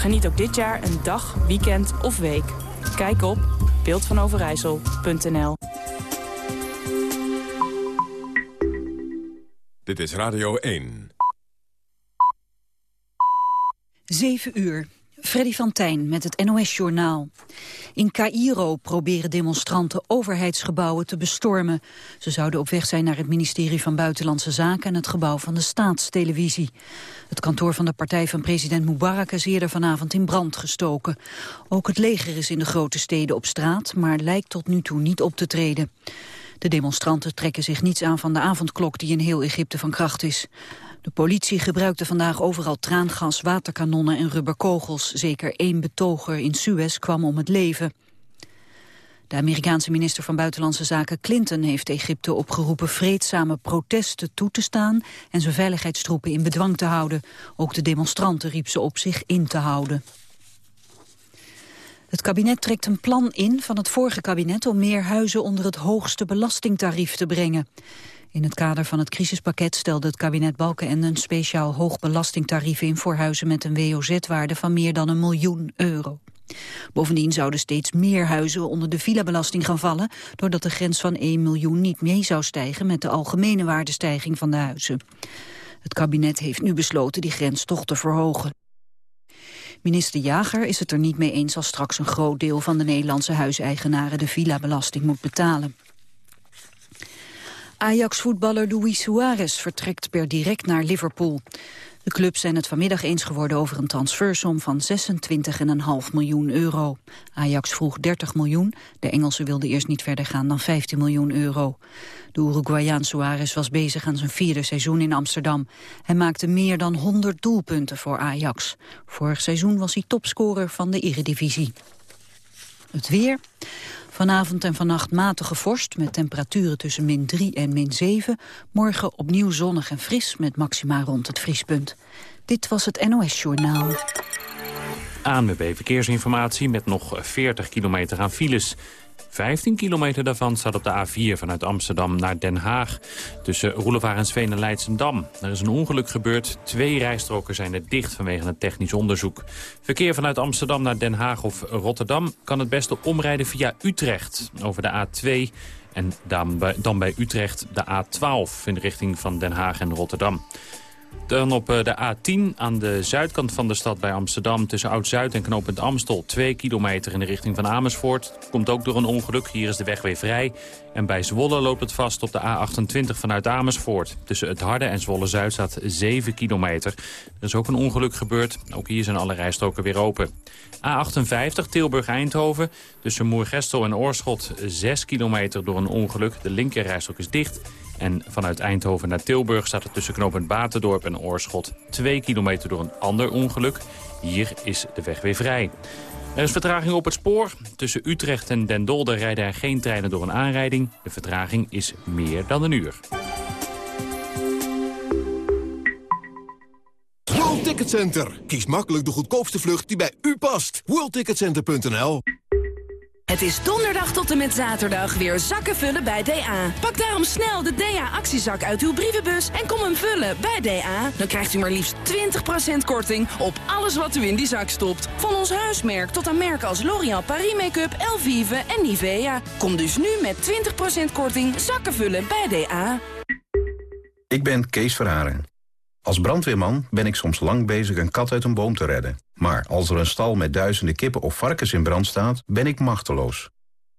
Geniet ook dit jaar een dag, weekend of week. Kijk op beeldvanoverijssel.nl Dit is Radio 1. 7 uur. Freddy van Tijn met het NOS-journaal. In Cairo proberen demonstranten overheidsgebouwen te bestormen. Ze zouden op weg zijn naar het ministerie van Buitenlandse Zaken... en het gebouw van de Staatstelevisie. Het kantoor van de partij van president Mubarak is eerder vanavond in brand gestoken. Ook het leger is in de grote steden op straat... maar lijkt tot nu toe niet op te treden. De demonstranten trekken zich niets aan van de avondklok... die in heel Egypte van kracht is. De politie gebruikte vandaag overal traangas, waterkanonnen en rubberkogels. Zeker één betoger in Suez kwam om het leven. De Amerikaanse minister van Buitenlandse Zaken Clinton heeft Egypte opgeroepen vreedzame protesten toe te staan en zijn veiligheidstroepen in bedwang te houden. Ook de demonstranten riep ze op zich in te houden. Het kabinet trekt een plan in van het vorige kabinet om meer huizen onder het hoogste belastingtarief te brengen. In het kader van het crisispakket stelde het kabinet Balken een speciaal hoog belastingtarief in voor huizen met een WOZ-waarde van meer dan een miljoen euro. Bovendien zouden steeds meer huizen onder de villa-belasting gaan vallen... doordat de grens van 1 miljoen niet mee zou stijgen... met de algemene waardestijging van de huizen. Het kabinet heeft nu besloten die grens toch te verhogen. Minister Jager is het er niet mee eens als straks een groot deel van de Nederlandse huiseigenaren de villa-belasting moet betalen. Ajax-voetballer Luis Suarez vertrekt per direct naar Liverpool. De clubs zijn het vanmiddag eens geworden over een transfersom van 26,5 miljoen euro. Ajax vroeg 30 miljoen, de Engelsen wilden eerst niet verder gaan dan 15 miljoen euro. De Uruguayaan Suarez was bezig aan zijn vierde seizoen in Amsterdam. Hij maakte meer dan 100 doelpunten voor Ajax. Vorig seizoen was hij topscorer van de Eredivisie. Het weer. Vanavond en vannacht matige vorst met temperaturen tussen min 3 en min 7. Morgen opnieuw zonnig en fris met maxima rond het vriespunt. Dit was het NOS Journaal. ANWB Verkeersinformatie met nog 40 kilometer aan files. 15 kilometer daarvan staat op de A4 vanuit Amsterdam naar Den Haag. Tussen Roelevarensveen en Leidsendam. Er is een ongeluk gebeurd. Twee rijstroken zijn er dicht vanwege een technisch onderzoek. Verkeer vanuit Amsterdam naar Den Haag of Rotterdam... kan het beste omrijden via Utrecht over de A2... en dan bij Utrecht de A12 in de richting van Den Haag en Rotterdam. Dan op eh, de A10 aan de zuidkant van de stad bij Amsterdam... tussen Oud-Zuid en knooppunt Amstel. Twee kilometer in de richting van Amersfoort. Komt ook door een ongeluk. Hier is de weg weer vrij. En bij Zwolle loopt het vast op de A28 vanuit Amersfoort. Tussen het Harde en Zwolle-Zuid staat 7 kilometer. Er is ook een ongeluk gebeurd. Ook hier zijn alle rijstroken weer open. A58 Tilburg-Eindhoven. Tussen Moergestel en Oorschot 6 kilometer door een ongeluk. De linkerrijstrook is dicht. En vanuit Eindhoven naar Tilburg staat er tussen knooppunt Batendorp en Oorschot 2 kilometer door een ander ongeluk. Hier is de weg weer vrij. Er is vertraging op het spoor. Tussen Utrecht en Den Dolder rijden er geen treinen door een aanrijding. De vertraging is meer dan een uur. World Ticket Center. Kies makkelijk de goedkoopste vlucht die bij u past. WorldTicketCenter.nl het is donderdag tot en met zaterdag weer zakken vullen bij DA. Pak daarom snel de DA-actiezak uit uw brievenbus en kom hem vullen bij DA. Dan krijgt u maar liefst 20% korting op alles wat u in die zak stopt. Van ons huismerk tot aan merken als L'Oréal Paris Make-up, Elvive en Nivea. Kom dus nu met 20% korting zakken vullen bij DA. Ik ben Kees Verharen. Als brandweerman ben ik soms lang bezig een kat uit een boom te redden. Maar als er een stal met duizenden kippen of varkens in brand staat, ben ik machteloos.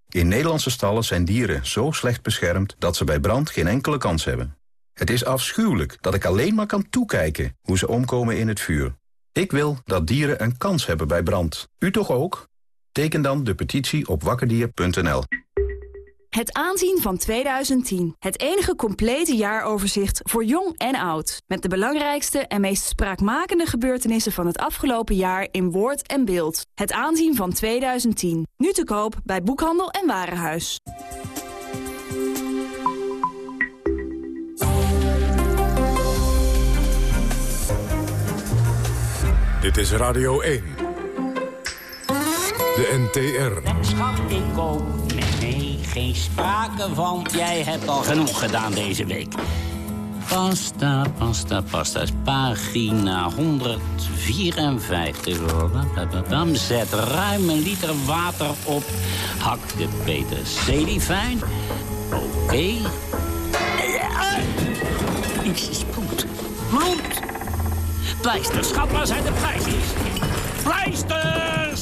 In Nederlandse stallen zijn dieren zo slecht beschermd dat ze bij brand geen enkele kans hebben. Het is afschuwelijk dat ik alleen maar kan toekijken hoe ze omkomen in het vuur. Ik wil dat dieren een kans hebben bij brand. U toch ook? Teken dan de petitie op wakkerdier.nl. Het aanzien van 2010. Het enige complete jaaroverzicht voor jong en oud. Met de belangrijkste en meest spraakmakende gebeurtenissen van het afgelopen jaar in woord en beeld. Het aanzien van 2010. Nu te koop bij Boekhandel en Warenhuis. Dit is Radio 1. De NTR. Schat, ik geen sprake van. Jij hebt al genoeg gedaan deze week. Pasta, pasta, pasta. Pagina 154. Zet ruim een liter water op. Hak de peterselie fijn. Oké. Okay. Iets bloed. Bloed. Pleisters, schat, waar zijn de prijsjes? Pleisters!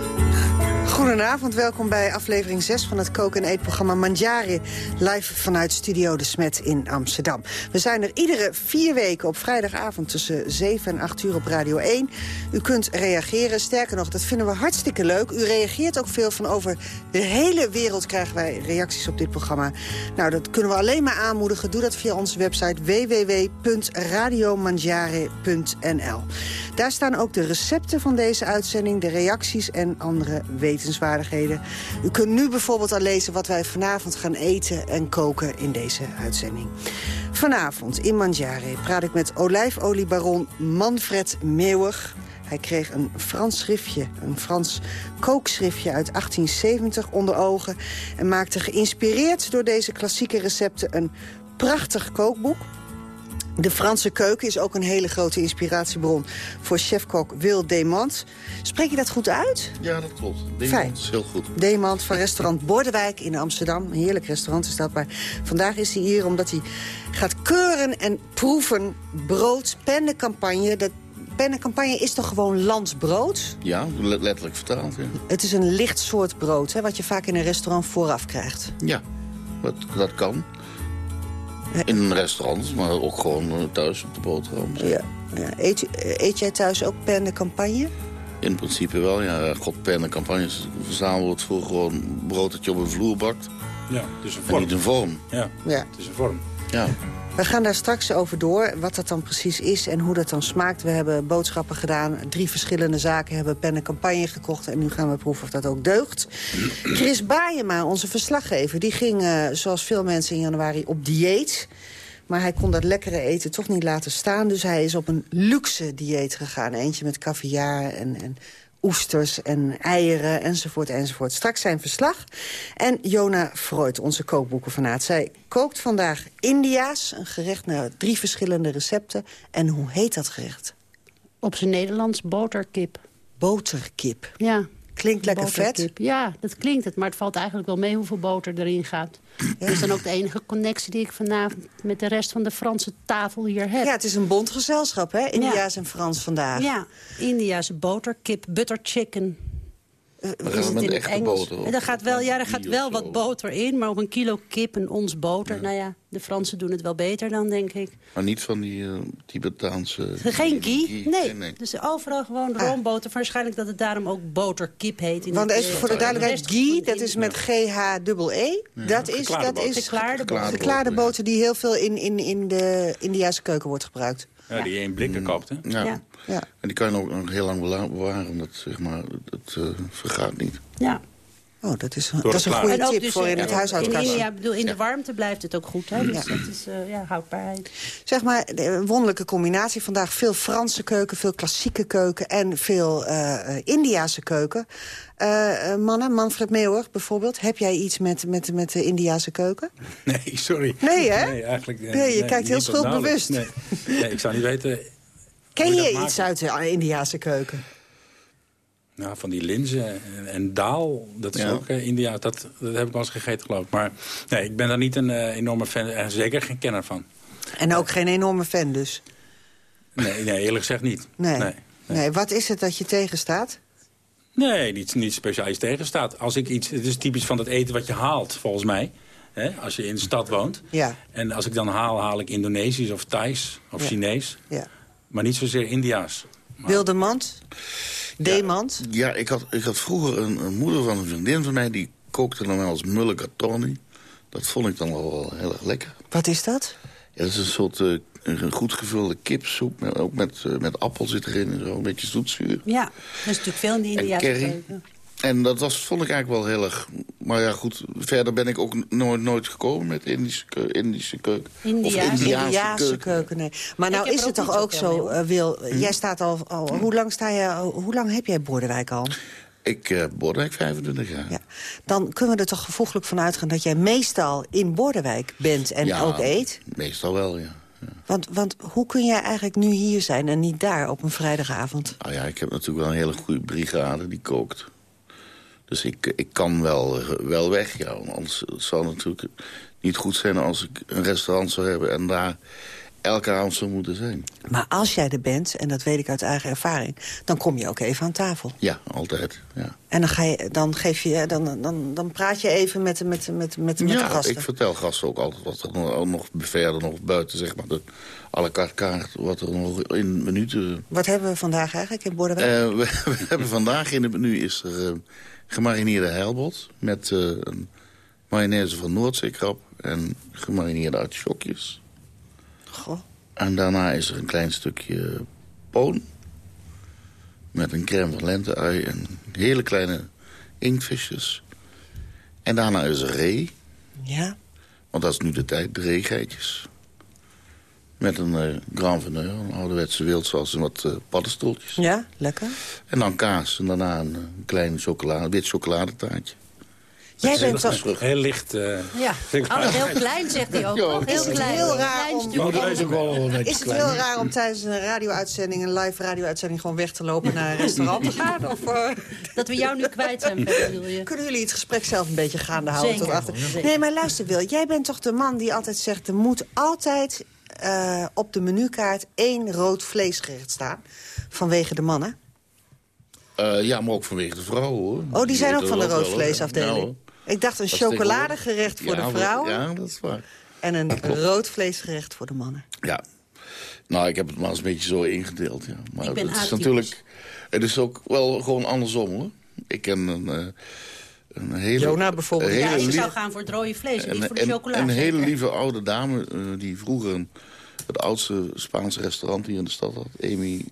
Goedenavond, welkom bij aflevering 6 van het koken- en eetprogramma Manjari. Live vanuit Studio De Smet in Amsterdam. We zijn er iedere vier weken op vrijdagavond tussen 7 en 8 uur op Radio 1. U kunt reageren, sterker nog, dat vinden we hartstikke leuk. U reageert ook veel van over de hele wereld krijgen wij reacties op dit programma. Nou, dat kunnen we alleen maar aanmoedigen. Doe dat via onze website www.radiomanjare.nl. Daar staan ook de recepten van deze uitzending, de reacties en andere wetenswaardigheden U kunt nu bijvoorbeeld al lezen wat wij vanavond gaan eten en koken in deze uitzending. Vanavond in Mangiare praat ik met olijfoliebaron Manfred Meeuwig. Hij kreeg een Frans schriftje, een Frans kookschriftje uit 1870 onder ogen... en maakte geïnspireerd door deze klassieke recepten een prachtig kookboek... De Franse keuken is ook een hele grote inspiratiebron voor chefkok Wil Demant. Spreek je dat goed uit? Ja, dat klopt. Demant is heel goed. Demant van restaurant Bordewijk in Amsterdam. Een heerlijk restaurant is dat. Maar vandaag is hij hier omdat hij gaat keuren en proeven brood, pennencampagne. Dat pennencampagne is toch gewoon landsbrood? Ja, letterlijk vertaald. Ja. Het is een licht soort brood, hè, wat je vaak in een restaurant vooraf krijgt. Ja, dat, dat kan. In een restaurant, maar ook gewoon eh, thuis op de boterham. Ja. ja. Eet, eet, jij thuis ook pennencampagne? In principe wel, ja. God, pennencampagne is een verzamelwoord voor gewoon brood dat je op een vloer bakt. Ja, dus een vorm. En niet een vorm. Ja, ja. het is een vorm. Ja. We gaan daar straks over door, wat dat dan precies is en hoe dat dan smaakt. We hebben boodschappen gedaan, drie verschillende zaken, hebben pen en campagne gekocht... en nu gaan we proeven of dat ook deugt. Chris Baayema, onze verslaggever, die ging, uh, zoals veel mensen in januari, op dieet... Maar hij kon dat lekkere eten toch niet laten staan. Dus hij is op een luxe dieet gegaan. Eentje met caviar en, en oesters en eieren enzovoort enzovoort. Straks zijn verslag. En Jona Freud, onze kookboekenfanaat. Zij kookt vandaag India's, een gerecht naar drie verschillende recepten. En hoe heet dat gerecht? Op zijn Nederlands boterkip. Boterkip? Ja. Klinkt lekker vet. Ja, dat klinkt het. Maar het valt eigenlijk wel mee hoeveel boter erin gaat. Dat is dan ook de enige connectie die ik vanavond met de rest van de Franse tafel hier heb. Ja, het is een bond gezelschap, hè? India's en Frans vandaag. Ja, India's boterkip, butter chicken. Uh, is het in het Engels? En er gaat wel, ja, er gaat wel wat boter in, maar op een kilo kip een ons boter. Ja. Nou ja, de Fransen doen het wel beter dan, denk ik. Maar niet van die uh, Tibetaanse... Geen ghee? Nee. nee. Dus overal gewoon ah. roomboter. Waarschijnlijk dat het daarom ook boterkip heet. In Want even voor de duidelijkheid, ghee, dat is met G-H-E. Ja. Dat is, dat is geklaarde boter. geklaarde boter die heel veel in, in, in de Indiase keuken wordt gebruikt. Ja, die je in blikken koopt, hè? Ja. ja. ja. En die kan je ook nog heel lang bewaren, omdat zeg maar, het uh, vergaat niet. Ja. Oh, dat is, dat is een goede tip dus voor in het ja, huishoudkast. In, ja, bedoel, in de warmte blijft het ook goed, hè? Dus dat is uh, ja, houdbaarheid. Zeg maar, een wonderlijke combinatie vandaag. Veel Franse keuken, veel klassieke keuken en veel uh, Indiase keuken. Uh, mannen, Manfred Meeuwig bijvoorbeeld. Heb jij iets met, met, met de Indiase keuken? Nee, sorry. Nee, hè? Nee, eigenlijk, nee, nee je kijkt heel schuldbewust. Nee. nee, ik zou niet weten... Ken je iets uit de Indiase keuken? Nou, van die linzen en, en daal, dat is ja. ook uh, India. Dat, dat heb ik wel eens gegeten, geloof ik. Maar nee, ik ben daar niet een uh, enorme fan en zeker geen kenner van. En ook geen enorme fan dus? Nee, nee eerlijk gezegd niet. Nee. Nee, nee. nee. Wat is het dat je tegenstaat? Nee, niet, niet speciaal iets tegenstaat. Als ik iets, het is typisch van het eten wat je haalt, volgens mij. Hè, als je in de stad woont. Ja. En als ik dan haal, haal ik Indonesisch of Thais of ja. Chinees. Ja. Maar niet zozeer India's. Maar... Wilde mand? Demand? Ja, ja, ik, had, ik had vroeger een, een, moeder van een vriendin van mij... die kookte dan wel als mulligatawny. Dat vond ik dan wel heel erg lekker. Wat is dat? Ja, dat is een soort uh, een goed gevulde kipsoep. Met, ook met, uh, met appel zit erin en zo, een beetje zoetzuur. Ja, dat is natuurlijk veel in de Indiaanse keuken. En dat was, vond ik eigenlijk wel heel erg... Maar ja, goed, verder ben ik ook nooit, nooit gekomen met Indische, keu- Indische keuken. India. Of Indiaanse, Indiaanse keuken. keuken. nee. Maar nou is het toch ook zo, eh, Wil. Hm? Jij staat al, al hoe lang sta je, hoe lang heb jij Bordewijk al? Ik uh, Bordewijk 25 jaar. Ja. Dan kunnen we er toch gevoeglijk van uitgaan dat jij meestal in Bordewijk bent en Ja, ook eet. meestal wel, ja. Want, want hoe kun jij eigenlijk nu hier zijn en niet daar op een vrijdagavond? Nou ja, ik heb natuurlijk wel een hele goede brigade die kookt. Dus ik, ik kan wel, eh, wel weg, ja. Anders zou het natuurlijk niet goed zijn als ik een restaurant zou hebben... en daar elke avond zou moeten zijn. Maar als jij er bent, en dat weet ik uit eigen ervaring... dan kom je ook even aan tafel. Ja, altijd, ja. En dan, ga je, dan, geef je, dan, dan, dan praat je even met, met, met, met, met de ja, gasten. ik vertel gasten ook altijd wat er nog, nog verder nog buiten, zeg maar... de à la carte kaart, wat er nog in minuten... Wat hebben we vandaag eigenlijk in Bordewijk? Uh, we, we, hebben vandaag in het menu is er uh, gemarineerde heilbot... met uh, een mayonaise van Noordzeekrab en gemarineerde artichokjes. Goh. En daarna is er een klein stukje poon... met een crème van lente-ui en hele kleine inktvisjes. En daarna is er ree. Ja. Want dat is nu de tijd, de reegeitjes. Met een uh, grand veneur, een ouderwetse wildsaus en wat uh, paddenstoeltjes. Ja, lekker. En dan kaas en daarna een, een klein chocolade, wit chocoladetaartje. Jij bent toch... Heel licht. Uh, ja, oh, heel klein zegt hij ook. Ja, heel is klein. heel raar om, om, is het heel raar om tijdens een radio-uitzending, een live radio-uitzending, gewoon weg te lopen naar een restaurant te gaan? Of, uh... Dat we jou nu kwijt zijn, bedoel je? Kunnen jullie het gesprek zelf een beetje gaande houden? Zeker. Tot achter? Zeker. Nee, maar luister Wil, jij bent toch de man die altijd zegt, er moet altijd uh, op de menukaart één rood vleesgerecht staan. Vanwege de mannen. Uh, ja, maar ook vanwege de vrouwen, hoor. Oh, die zijn ook van de roodvleesafdeling. Nou, ik dacht een chocoladegerecht voor ja, de vrouwen. Ja, dat is waar. En een rood vleesgerecht voor de mannen. Ja. Nou, ik heb het maar eens een beetje zo ingedeeld, ja. Maar ik ben het is natuurlijk... Het is ook wel gewoon andersom, hoor. Ik ken een... Uh, een hele, Jona bijvoorbeeld. Ja, ik lief, zou gaan voor het rode vlees, en, niet voor de en, chocolade. Een hele lieve oude dame uh, die vroeger een, het oudste Spaanse restaurant hier in de stad had. Amy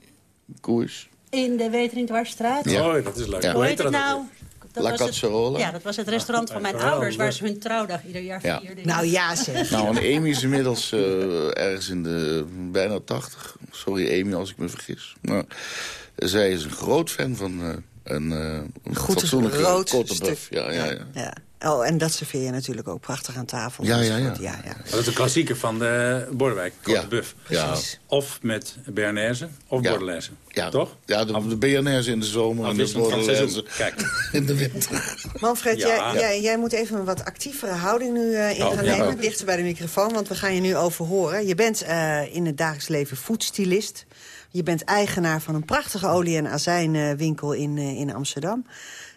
Koers. In de Weteringdwarsstraat? Ja. Oh, dat is leuk. Ja. Hoe heet het nou? Dat La Cazzarola. ja, dat was het restaurant van mijn ouders... waar ze hun trouwdag ieder jaar Ja. vierden. Nou ja, zeg. Nou, en Amy is inmiddels uh, ergens in de bijna 80. Sorry Amy als ik me vergis. Maar zij is een groot fan van een, uh, een Goed fatsoenlijke rood de stuk. Ja, ja, ja. ja. Oh, en dat serveer je natuurlijk ook prachtig aan tafel. Ja, Dat is ja, ja. ja, ja. Dat is een klassieker van de Bordewijk, de Buff. Ja. Precies. Of met Bernaise of Ja. Bordelaise. Ja, Toch? Ja, de, de BNR's in de zomer en de Bordelaise in de winter. Manfred, Ja. jij, jij, jij moet even een wat actievere houding nu uh, in Oh, gaan ja. nemen. Dichter bij de microfoon, want we gaan je nu overhoren. Je bent uh, in het dagelijks leven foodstylist. Je bent eigenaar van een prachtige olie- en azijnwinkel in, uh, in Amsterdam.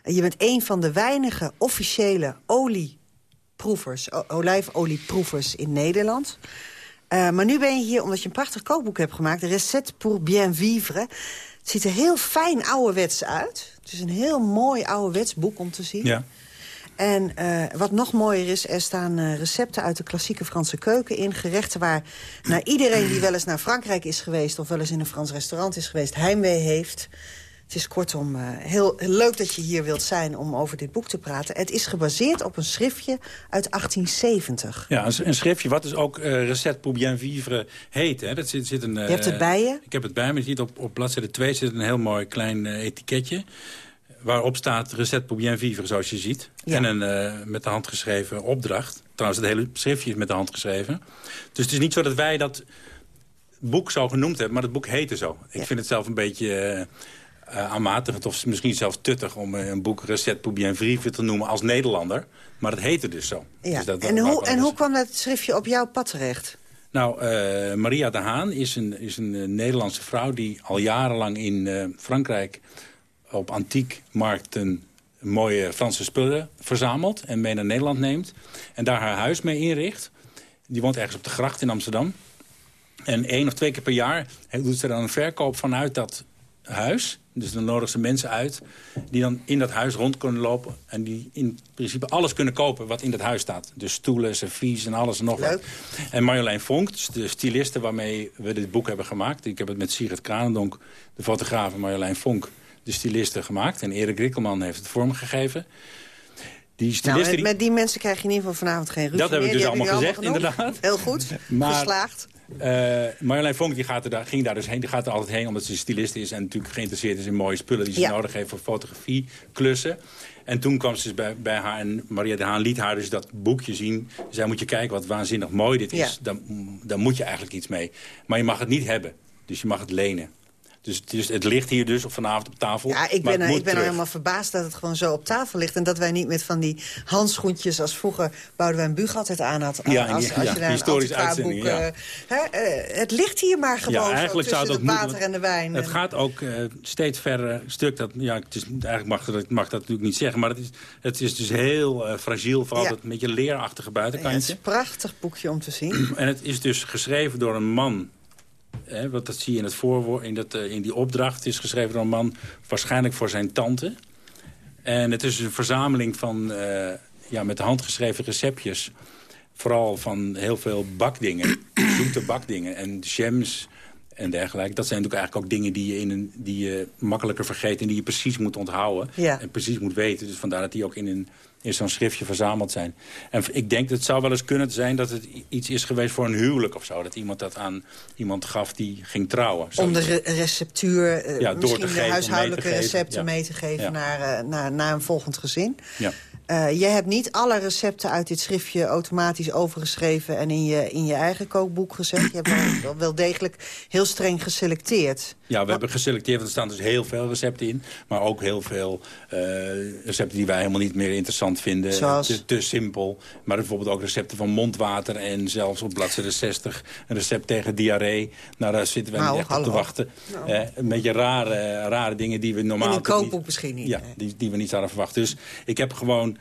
je bent een van de weinige officiële olieproevers, olijfolieproevers in Nederland. Uh, maar nu ben je hier omdat je een prachtig kookboek hebt gemaakt. Recette pour bien vivre. Het ziet er heel fijn ouderwets uit. Het is een heel mooi ouderwets boek om te zien. Ja. En uh, wat nog mooier is, er staan uh, recepten uit de klassieke Franse keuken in. Gerechten waar naar iedereen die wel eens naar Frankrijk is geweest... of wel eens in een Frans restaurant is geweest, heimwee heeft. Het is kortom uh, heel, heel leuk dat je hier wilt zijn om over dit boek te praten. Het is gebaseerd op een schriftje uit 1870. Ja, een, een schriftje wat dus ook uh, Recette pour bien vivre heet. Hè. Dat zit, zit een, uh, je hebt het bij je? Ik heb het bij me. Je ziet op, op bladzijde 2 zit een heel mooi klein etiketje waarop staat Recette pour bien vivre, zoals je ziet. Ja. En een uh, met de hand geschreven opdracht. Trouwens, het hele schriftje is met de hand geschreven. Dus het is niet zo dat wij dat boek zo genoemd hebben, maar het boek heette zo. Ik Ja. vind het zelf een beetje uh, aanmatigend of misschien zelfs tuttig... om een boek Recette pour bien vivre te noemen als Nederlander. Maar het heette dus zo. Ja. Dus dat, en hoe, en hoe kwam dat schriftje op jouw pad terecht? Nou, uh, Maria de Haan is een, is een uh, Nederlandse vrouw... die al jarenlang in Frankrijk op antiekmarkten mooie Franse spullen verzamelt... en mee naar Nederland neemt. En daar haar huis mee inricht. Die woont ergens op de gracht in Amsterdam. En één of twee keer per jaar doet ze dan een verkoop vanuit dat huis. Dus dan nodigt ze mensen uit die dan in dat huis rond kunnen lopen... en die in principe alles kunnen kopen wat in dat huis staat. Dus stoelen, servies en alles en nog wat. En Marjolein Vonk, dus de styliste waarmee we dit boek hebben gemaakt... ik heb het met Sigrid Kranendonk, de fotograaf en Marjolein Vonk de stylisten gemaakt. En Erik Rikkelman heeft het vormgegeven. Die Nou, met, die- met die mensen krijg je in ieder geval vanavond geen ruzie Dat heb ik meer. dus Die allemaal gezegd, inderdaad. Heel goed, Maar- geslaagd. Eh, Marjolein Vonk die gaat er daar, ging daar dus heen. Die gaat er altijd heen omdat ze stylist is... en natuurlijk geïnteresseerd is in mooie spullen... die ze Ja. nodig heeft voor fotografie, klussen. En toen kwam ze dus bij, bij haar en Maria de Haan liet haar dus dat boekje zien. Zei, moet je kijken wat waanzinnig mooi dit is. Ja. Dan, dan moet je eigenlijk iets mee. Maar je mag het niet hebben. Dus je mag het lenen. Dus het, is, het ligt hier dus op vanavond op tafel. Ja, ik ben, het er, ik ben er helemaal verbaasd dat het gewoon zo op tafel ligt. En dat wij niet met van die handschoentjes als vroeger Boudewijn Buug altijd aan had. Ja, als, als ja, je een historische antiquaarboek, uitzendingen, ja. eh, hè, eh, het ligt hier maar gewoon ja, eigenlijk zo zou het moeten, water en de wijn. Het En- gaat ook eh, steeds verder stuk. Dat, ja, het is, eigenlijk mag, dat, mag dat natuurlijk niet zeggen. Maar het is, het is dus heel fragiel. Vooral Ja. dat een beetje leerachtige ja, het is buitenkantje. een prachtig boekje om te zien. En het is dus geschreven door een man. Hè, want dat zie je in, het voorwoord, in, dat, eh, in die opdracht. Het is geschreven door een man, waarschijnlijk voor zijn tante. En het is een verzameling van eh, ja, met de hand geschreven receptjes. Vooral van heel veel bakdingen, zoete bakdingen en jams en dergelijke. Dat zijn natuurlijk eigenlijk ook dingen die je, in een, die je makkelijker vergeet... en die je precies moet onthouden Ja. en precies moet weten. Dus vandaar dat die ook in, een, in zo'n schriftje verzameld zijn. En ik denk, dat het zou wel eens kunnen zijn dat het iets is geweest voor een huwelijk of zo. Dat iemand dat aan iemand gaf die ging trouwen. Om de re- receptuur, eh, Ja, door te misschien geven, de mee huishoudelijke te geven, recepten ja. mee te geven Ja. naar, eh, naar, naar een volgend gezin. Ja. Eh, je hebt niet alle recepten uit dit schriftje automatisch overgeschreven... en in je, in je eigen kookboek gezet. Je hebt wel, wel- degelijk heel streng geselecteerd. Ja, we hebben geselecteerd, want er staan dus heel veel recepten in. Maar ook heel veel eh, recepten die wij helemaal niet meer interessant vinden. Zoals? Te, te simpel. Maar bijvoorbeeld ook recepten van mondwater. En zelfs op bladzijde 60 een recept tegen diarree. Nou, daar zitten wij Nou, niet echt op te wachten. Nou. Eh, een beetje rare, rare dingen die we normaal... in een toch niet- kookboek misschien niet. Ja, die, die we niet hadden verwacht. Dus ik heb gewoon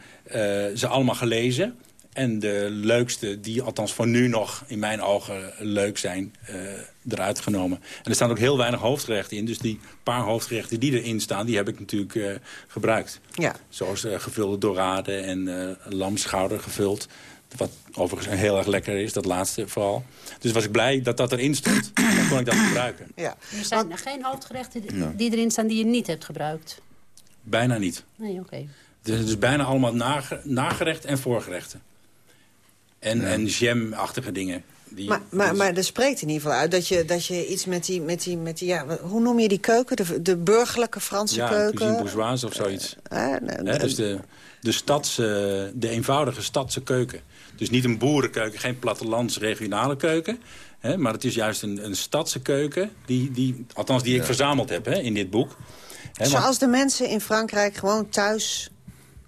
ze allemaal gelezen. En de leukste, die althans voor nu nog in mijn ogen leuk zijn, eh, eruit genomen. En er staan ook heel weinig hoofdgerechten in. Dus die paar hoofdgerechten die erin staan, die heb ik natuurlijk eh, gebruikt. Ja. Zoals eh, gevulde dorade en eh lamschouder gevuld. Wat overigens heel erg lekker is, dat laatste vooral. Dus was ik blij dat dat erin stond. Dan kon ik dat gebruiken. Ja. Er zijn er geen hoofdgerechten die, Ja. die erin staan die je niet hebt gebruikt. Bijna niet. Nee, oké. Dus het is bijna allemaal nage- nagerecht en voorgerechten. En, en jam-achtige dingen. Die, Maar, maar, maar er spreekt in ieder geval uit dat je, dat je iets met die... Met die, met die ja, hoe noem je die keuken? De, de burgerlijke Franse ja, keuken? cuisine bourgeoise of zoiets. Eh, nee. dus de, de, stadse, de eenvoudige stadse keuken. Dus niet een boerenkeuken, geen plattelands regionale keuken. Hè, maar het is juist een, een stadse keuken, die, die, althans die ik verzameld heb hè, in dit boek. Hè, want- Zoals de mensen in Frankrijk gewoon thuis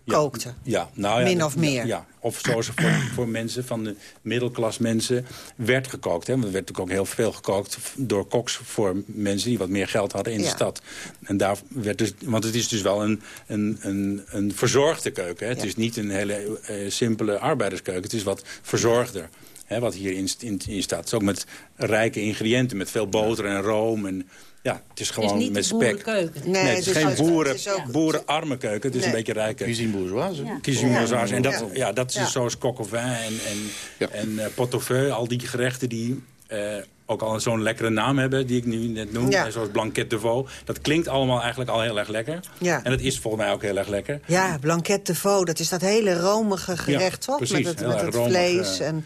kookten. Ja, nou ja, Min of meer. Ja, of zoals voor, voor mensen van de middelklas mensen werd gekookt. Hè? Want er werd natuurlijk ook heel veel gekookt door koks voor mensen die wat meer geld hadden in de stad. En daar werd dus, want het is dus wel een, een, een, een verzorgde keuken. Hè? Het is niet een hele eh, simpele arbeiderskeuken. Het is wat verzorgder. Hè, wat hierin in, in staat. Het is ook met rijke ingrediënten, met veel boter en room. En, ja, het is gewoon niet met spek. boerenkeuken. Nee, Nee, het is dus geen boeren, het is ook- boerenarme keuken. Het is Nee. een beetje rijke. Cuisine bourgeoise. Ja. Cuisine bourgeoise. En dat, Ja. ja. dat is Ja. zoals coq au vin en, en, Ja. en eh, pot au feu. Al die gerechten die eh, ook al zo'n lekkere naam hebben, die ik nu net noem. Ja. Zoals blanquet de veau. Dat klinkt allemaal eigenlijk al heel erg lekker. Ja. En dat is volgens mij ook heel erg lekker. Ja, blanquet de veau, dat is dat hele romige gerecht, Ja, toch? precies, met het, met het romig, vlees eh, en...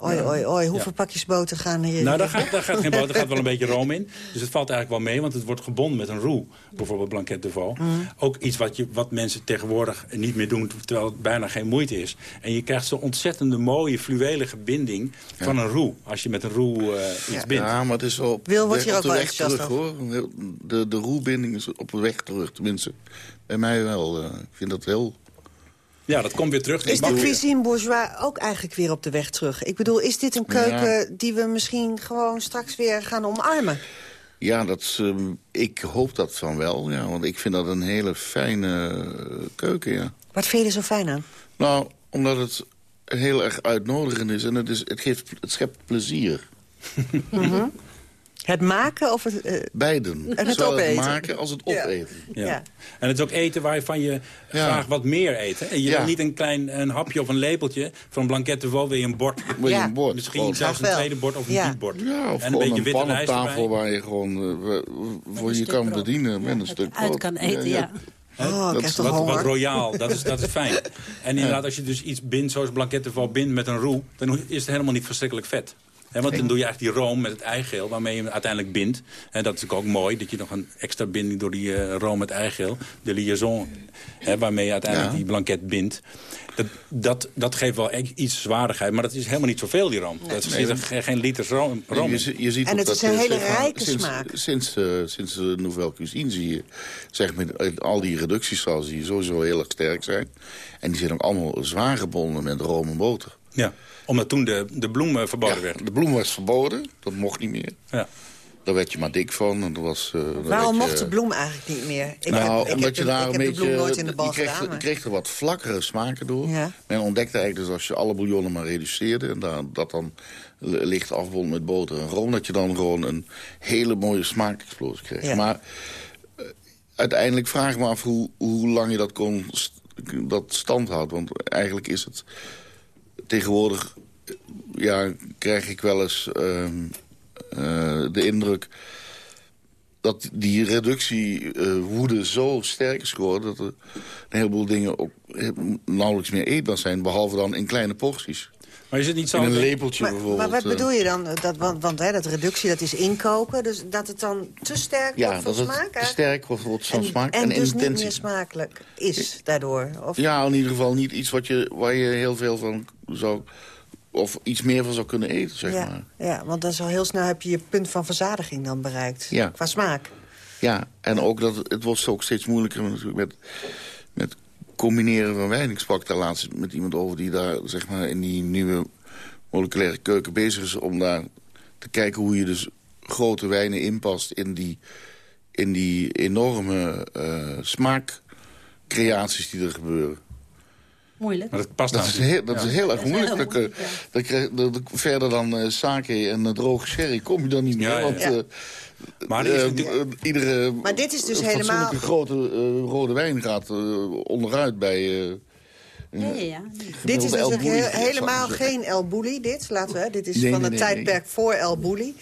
Oi, oi, oi, hoeveel Ja. pakjes boter gaan hier? Nou, daar gaat, daar gaat geen boter, er gaat wel een beetje room in. Dus het valt eigenlijk wel mee, want het wordt gebonden met een roux. Bijvoorbeeld blanquet de. Mm. Ook iets wat, je, wat mensen tegenwoordig niet meer doen, terwijl het bijna geen moeite is. En je krijgt zo'n ontzettende mooie fluwelige binding van een roux. Als je met een roux eh, iets Ja. bindt. Ja, maar het is op, Wil wordt weg- hier op ook de wel weg terug, hoor. De, de roebinding is op de weg terug, tenminste. Bij mij wel. eh, ik vind dat heel... Ja, dat komt weer terug. Is de cuisine bourgeois ook eigenlijk weer op de weg terug? Ik bedoel, is dit een keuken die we misschien gewoon straks weer gaan omarmen? Ja, dat, is, eh, ik hoop dat van wel, ja. Want ik vind dat een hele fijne eh, keuken, ja. Wat vind je er zo fijn aan? Nou, omdat het heel erg uitnodigend is. En het, is, het, geeft, het schept plezier. Het maken of het... Uh, Beiden. En het Zowel opeten. het maken als het opeten. Ja. Ja. En het is ook eten waarvan je graag wat meer eten. En je Ja. wil niet een klein een hapje of een lepeltje van blanquette de veau, wil je een bord. Wil je Ja. een bord? Misschien zelfs een tweede bord of een Ja. diep bord. Ja, of en een gewoon beetje een pan op tafel waar je gewoon eh, voor je kan brood. bedienen met een stuk uit kan eten, ja. Oh, dat is toch Wat, wat royaal, dat is, dat is fijn. En inderdaad, als je dus iets bindt, zoals de veau bindt met een roux... dan is het helemaal niet verschrikkelijk vet. Want dan doe je eigenlijk die room met het eigeel waarmee je hem uiteindelijk bindt. En dat is natuurlijk ook mooi, dat je nog een extra binding door die eh, room met eigeel... de liaison, hè, waarmee je uiteindelijk Ja. die blanket bindt. Dat, dat, dat geeft wel e- iets zwaardigheid, maar dat is helemaal niet zoveel, die room. Dat zit er geen, geen liters room, room Nee, in. je, zi- je ziet En het dat is een hele rijke sinds, smaak. Sinds, eh, sinds de Nouvelle Cuisine zie je, zeg maar, eh, al die reductiesausen die sowieso heel erg sterk zijn. En die zijn ook allemaal zwaar gebonden met room en boter. Ja, omdat toen de, de bloem eh, verboden Ja, werd. de bloem was verboden, dat mocht niet meer. Ja. Daar werd je maar dik van. En dat was, eh, Waarom je- mocht de bloem eigenlijk niet meer? Ik nou, heb, ik omdat heb, je de, daar ik een heb de beetje... bloem nooit in de bal je kreeg, gedaan. je maar- kreeg er wat vlakkere smaken door. Ja. Men ontdekte eigenlijk dus als je alle bouillonnen maar reduceerde... en daar, dat dan li- licht afbond met boter en room... dat je dan gewoon een hele mooie smaakexplosie kreeg. Ja. Maar eh, uiteindelijk vraag ik me af hoe, hoe lang je dat kon st- dat stand houdt. Want eigenlijk is het tegenwoordig... ja, krijg ik wel eens ehm, eh, de indruk dat die reductiewoede zo sterk is geworden... dat er een heleboel dingen ook nauwelijks meer eetbaar zijn... behalve dan in kleine porties. Maar is het niet zo... In een lepeltje Maar, bijvoorbeeld. maar wat eh. bedoel je dan? Dat, want want hè, dat reductie, dat is inkoken. Dus dat het dan te sterk Ja, wordt van dat het smaak? te eigenlijk? sterk wordt, wordt van en, smaak en, en, dus niet intentie. meer smakelijk is daardoor? Of, Ja, in ieder geval niet iets wat je, waar je heel veel van zou... of iets meer van zou kunnen eten, zeg ja, maar. ja, want dan zo heel snel heb je je punt van verzadiging dan bereikt. Ja. Qua smaak. Ja, en ook dat het, wordt ook steeds moeilijker natuurlijk met, met combineren van wijn. Ik sprak daar laatst met iemand over die daar zeg maar, in die nieuwe moleculaire keuken bezig is... om daar te kijken hoe je dus grote wijnen inpast in die, in die enorme eh, smaakcreaties die er gebeuren. Moeilijk. Maar dat past Dat is heel, dat is heel erg Dat is moeilijk. heel Dat, moeilijk, ja. dat krijg- dat- dat- verder dan eh, sake en uh, droge sherry kom je dan niet meer. Ja, ja, want ja. eh, Maar is eh, natuurlijk- iedere Maar dit is dus helemaal- fatsoenlijke grote rode wijn gaat onderuit bij... eh, Ja, ja, ja. Dit is dus heel- helemaal geen El Bulli, dit. Laten we, dit is Nee, van nee, het nee, tijdperk voor El Bulli.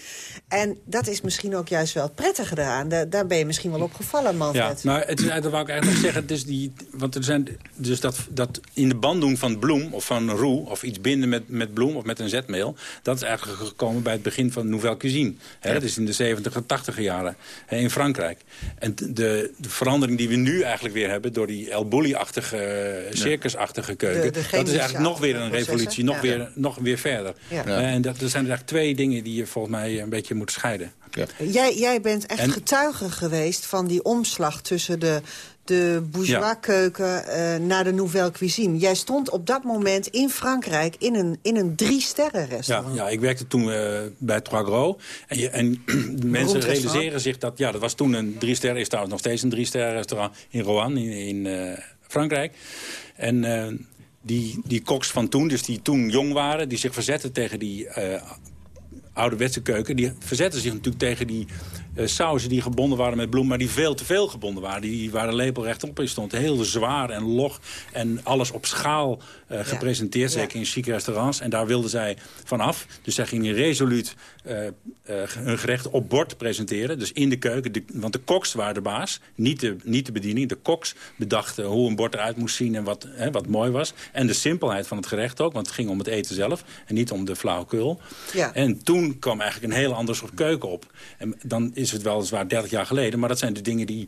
En dat is misschien ook juist wel het prettige eraan. Da- daar ben je misschien wel op gevallen, Ja, Manfred. nou, het is, dat wou ik eigenlijk zeggen. Het is die, want er zijn dus dat, dat in de band doen van bloem of van roux... of iets binden met, met bloem of met een zetmeel... dat is eigenlijk gekomen bij het begin van Nouvelle Cuisine. Hè, Dat is in de 70 en 80 jaren hè, in Frankrijk. En de, de verandering die we nu eigenlijk weer hebben... door die El Bulli-achtige, eh, circusachtige keuken... De- de dat is eigenlijk nog weer een revolutie, nog, ja. weer, nog weer verder. Ja. En dat, er zijn er eigenlijk twee dingen die je volgens mij een beetje moet scheiden. Jij, jij bent echt En- getuige geweest van die omslag tussen de, de bourgeois-keuken eh, naar de nouvelle cuisine. Jij stond op dat moment in Frankrijk in een, in een drie-sterren-restaurant. Ja, ja, ik werkte toen eh, bij Trois Gros. En, je, en mensen realiseren zich dat... Ja, dat was toen een drie sterren. Is trouwens nog steeds een drie sterren restaurant in Rouen, in, in eh, Frankrijk. En eh, die, die koks van toen, dus die toen jong waren... die zich verzetten tegen die eh, ouderwetse keuken... die verzetten zich natuurlijk tegen die eh, sauzen die gebonden waren met bloem... maar die veel te veel gebonden waren. Die waar de lepel rechtop in stond. Heel zwaar en log en alles op schaal eh, gepresenteerd. Ja. Zeker in chique restaurants. En daar wilden zij vanaf. Dus zij gingen resoluut eh, eh, hun gerecht op bord presenteren. Dus in de keuken. De- want de koks waren de baas. Niet de, niet de bediening. De koks bedachten hoe een bord eruit moest zien en wat, hè, wat mooi was. En de simpelheid van het gerecht ook. Want het ging om het eten zelf. En niet om de flauwekul. Ja. En toen kwam eigenlijk een heel ander soort keuken op. En dan is het weliswaar 30 jaar geleden. Maar dat zijn de dingen die,